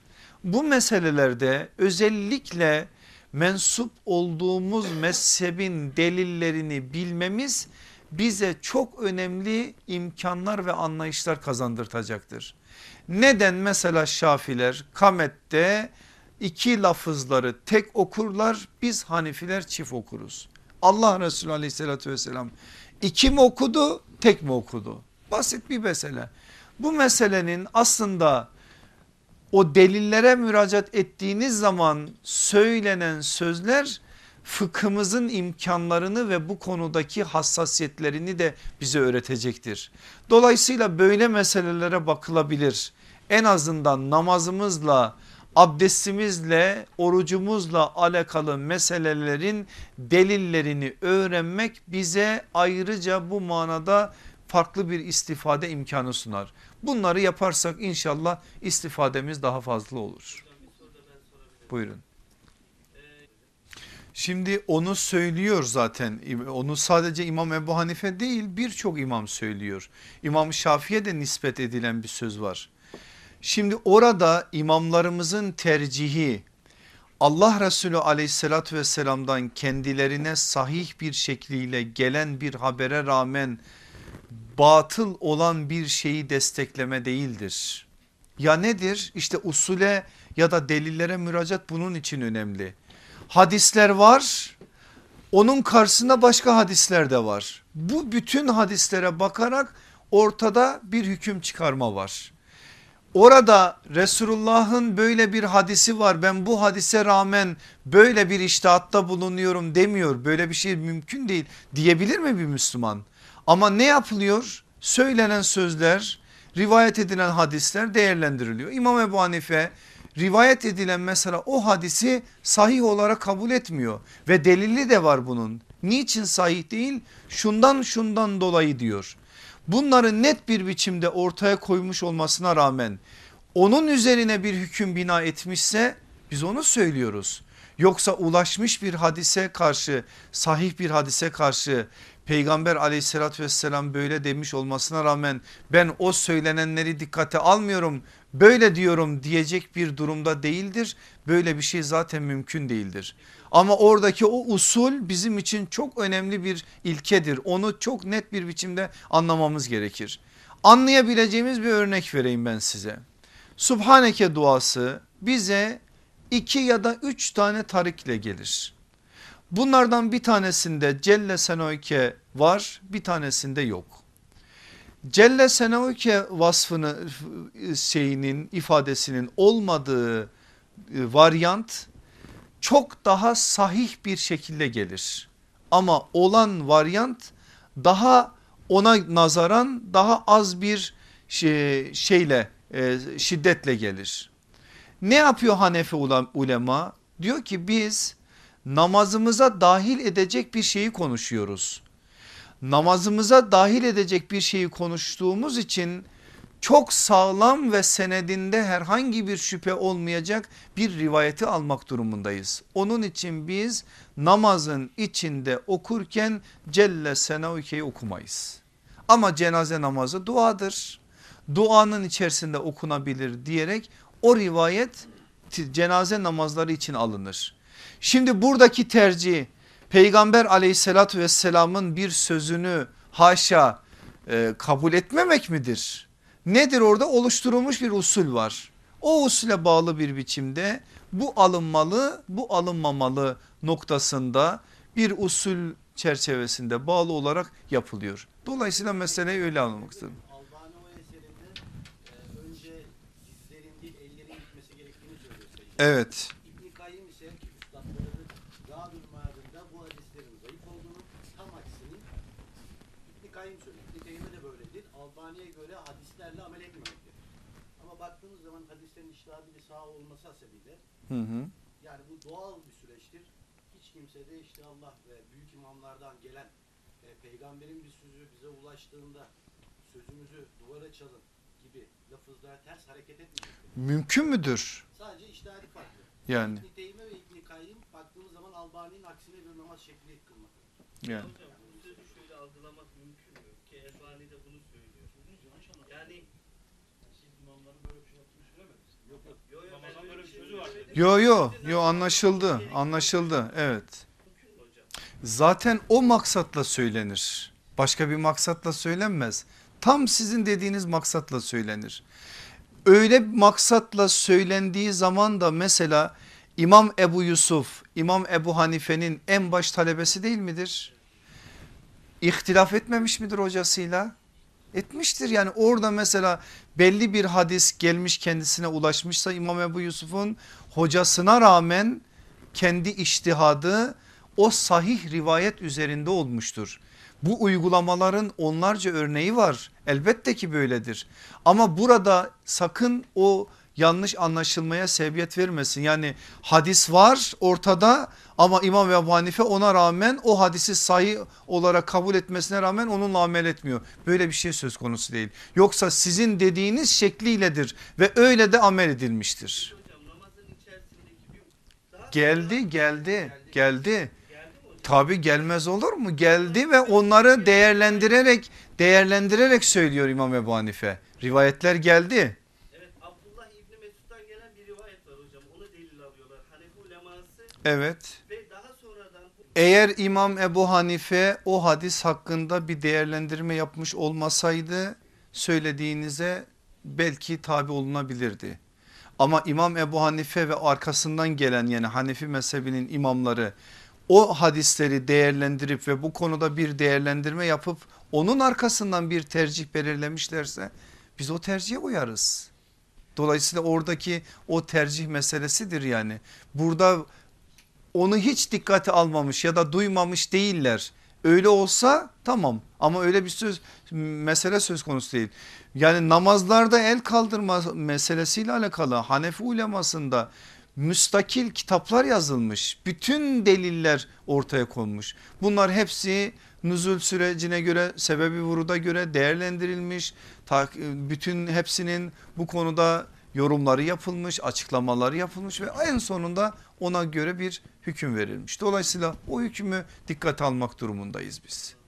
Bu meselelerde özellikle mensup olduğumuz mezhebin delillerini bilmemiz bize çok önemli imkanlar ve anlayışlar kazandırtacaktır. Neden mesela Şafiler Kamet'te iki lafızları tek okurlar biz Hanifiler çift okuruz. Allah Resulü aleyhissalatü vesselam iki mi okudu tek mi okudu? Basit bir mesele. Bu meselenin aslında o delillere müracaat ettiğiniz zaman söylenen sözler fıkhımızın imkanlarını ve bu konudaki hassasiyetlerini de bize öğretecektir. Dolayısıyla böyle meselelere bakılabilir. En azından namazımızla abdestimizle orucumuzla alakalı meselelerin delillerini öğrenmek bize ayrıca bu manada farklı bir istifade imkanı sunar. Bunları yaparsak inşallah istifademiz daha fazla olur. Buyurun. Şimdi onu söylüyor zaten onu sadece İmam Ebu Hanife değil birçok imam söylüyor. İmam Şafi'ye de nispet edilen bir söz var. Şimdi orada imamlarımızın tercihi Allah Resulü aleyhissalatü vesselamdan kendilerine sahih bir şekliyle gelen bir habere rağmen batıl olan bir şeyi destekleme değildir. Ya nedir? İşte usule ya da delillere müracaat bunun için önemli. Hadisler var onun karşısında başka hadisler de var. Bu bütün hadislere bakarak ortada bir hüküm çıkarma var. Orada Resulullah'ın böyle bir hadisi var ben bu hadise rağmen böyle bir iştihatta bulunuyorum demiyor. Böyle bir şey mümkün değil diyebilir mi bir Müslüman? Ama ne yapılıyor? Söylenen sözler rivayet edilen hadisler değerlendiriliyor. İmam Ebu Hanife rivayet edilen mesela o hadisi sahih olarak kabul etmiyor ve delili de var bunun. Niçin sahih değil? Şundan şundan dolayı diyor bunları net bir biçimde ortaya koymuş olmasına rağmen onun üzerine bir hüküm bina etmişse biz onu söylüyoruz. Yoksa ulaşmış bir hadise karşı sahih bir hadise karşı peygamber aleyhissalatü vesselam böyle demiş olmasına rağmen ben o söylenenleri dikkate almıyorum böyle diyorum diyecek bir durumda değildir. Böyle bir şey zaten mümkün değildir. Ama oradaki o usul bizim için çok önemli bir ilkedir. Onu çok net bir biçimde anlamamız gerekir. Anlayabileceğimiz bir örnek vereyim ben size. Subhaneke duası bize iki ya da üç tane tarikle gelir. Bunlardan bir tanesinde Celle Senoike var bir tanesinde yok. Celle Senoike vasfını şeyinin ifadesinin olmadığı e, varyant çok daha sahih bir şekilde gelir. Ama olan varyant daha ona nazaran daha az bir şey, şeyle e, şiddetle gelir. Ne yapıyor Hanefi ulema? Diyor ki biz namazımıza dahil edecek bir şeyi konuşuyoruz. Namazımıza dahil edecek bir şeyi konuştuğumuz için çok sağlam ve senedinde herhangi bir şüphe olmayacak bir rivayeti almak durumundayız. Onun için biz namazın içinde okurken Celle Senavike'yi okumayız. Ama cenaze namazı duadır. Duanın içerisinde okunabilir diyerek o rivayet cenaze namazları için alınır. Şimdi buradaki tercih peygamber aleyhissalatü vesselamın bir sözünü haşa e, kabul etmemek midir? Nedir orada oluşturulmuş bir usul var. O usule bağlı bir biçimde bu alınmalı bu alınmamalı noktasında bir usul çerçevesinde bağlı olarak yapılıyor. Dolayısıyla meseleyi öyle anlamak istedim. Albani o eserinde e, önce dizlerin değil ellerin gitmesi gerektiğini söylüyor Sayın. Evet İbn-i Kayyım ise ki üstadlarının Zadül Maad'ında bu hadislerin zayıf olduğunu tam aksini İbn-i Kayyım söylüyor. İbn-i Kayyım'e de böyledir. Albani'ye göre hadislerle amel etmemektir. Ama baktığınız zaman hadislerin iştihadi sağ olması hasebiyle hı hı. yani bu doğal bir süreçtir. Hiç kimse de işte Allah ve büyük imamlardan gelen e, peygamberin bir sözü bize ulaştığında sözümüzü duvara çalın gibi lafızlara ters hareket etmeyecektir. mümkün müdür? Sadece iştihadi farklı. Yani İbn-i ve İbn-i Kayyım baktığımız zaman Albani'nin aksine bir namaz şekli kılmaktadır. yani. Hocam bu sözü şöyle algılamak mümkün mü? Ki Elbani de bunu söylüyor. Yani Siz imamların böyle bir şey yaptığını söylemediniz. Yok yok. yo yo Ramazan ben böyle öyle bir bir sözü sözü Yo yo yo anlaşıldı anlaşıldı evet. Zaten o maksatla söylenir. Başka bir maksatla söylenmez. Tam sizin dediğiniz maksatla söylenir. Öyle maksatla söylendiği zaman da mesela İmam Ebu Yusuf, İmam Ebu Hanife'nin en baş talebesi değil midir? İhtilaf etmemiş midir hocasıyla? Etmiştir. Yani orada mesela belli bir hadis gelmiş kendisine ulaşmışsa İmam Ebu Yusuf'un hocasına rağmen kendi iştihadı o sahih rivayet üzerinde olmuştur. Bu uygulamaların onlarca örneği var. Elbette ki böyledir. Ama burada sakın o yanlış anlaşılmaya sebebiyet vermesin. Yani hadis var ortada ama İmam Ebu Hanife ona rağmen o hadisi sahih olarak kabul etmesine rağmen onunla amel etmiyor. Böyle bir şey söz konusu değil. Yoksa sizin dediğiniz şekliyledir ve öyle de amel edilmiştir. Geldi geldi geldi. Tabi gelmez olur mu? Geldi ve onları değerlendirerek değerlendirerek söylüyor İmam Ebu Hanife. Rivayetler geldi. Evet Abdullah İbni Mesud'dan gelen bir rivayet var hocam. Onu delil alıyorlar. Hanefi uleması Evet. Eğer İmam Ebu Hanife o hadis hakkında bir değerlendirme yapmış olmasaydı söylediğinize belki tabi olunabilirdi. Ama İmam Ebu Hanife ve arkasından gelen yani Hanefi mezhebinin imamları o hadisleri değerlendirip ve bu konuda bir değerlendirme yapıp onun arkasından bir tercih belirlemişlerse biz o tercihe uyarız. Dolayısıyla oradaki o tercih meselesidir yani. Burada onu hiç dikkate almamış ya da duymamış değiller. Öyle olsa tamam ama öyle bir söz mesele söz konusu değil. Yani namazlarda el kaldırma meselesiyle alakalı Hanefi ulemasında müstakil kitaplar yazılmış. Bütün deliller ortaya konmuş. Bunlar hepsi nüzul sürecine göre sebebi vuruda göre değerlendirilmiş. Bütün hepsinin bu konuda yorumları yapılmış, açıklamaları yapılmış ve en sonunda ona göre bir hüküm verilmiş. Dolayısıyla o hükmü dikkate almak durumundayız biz.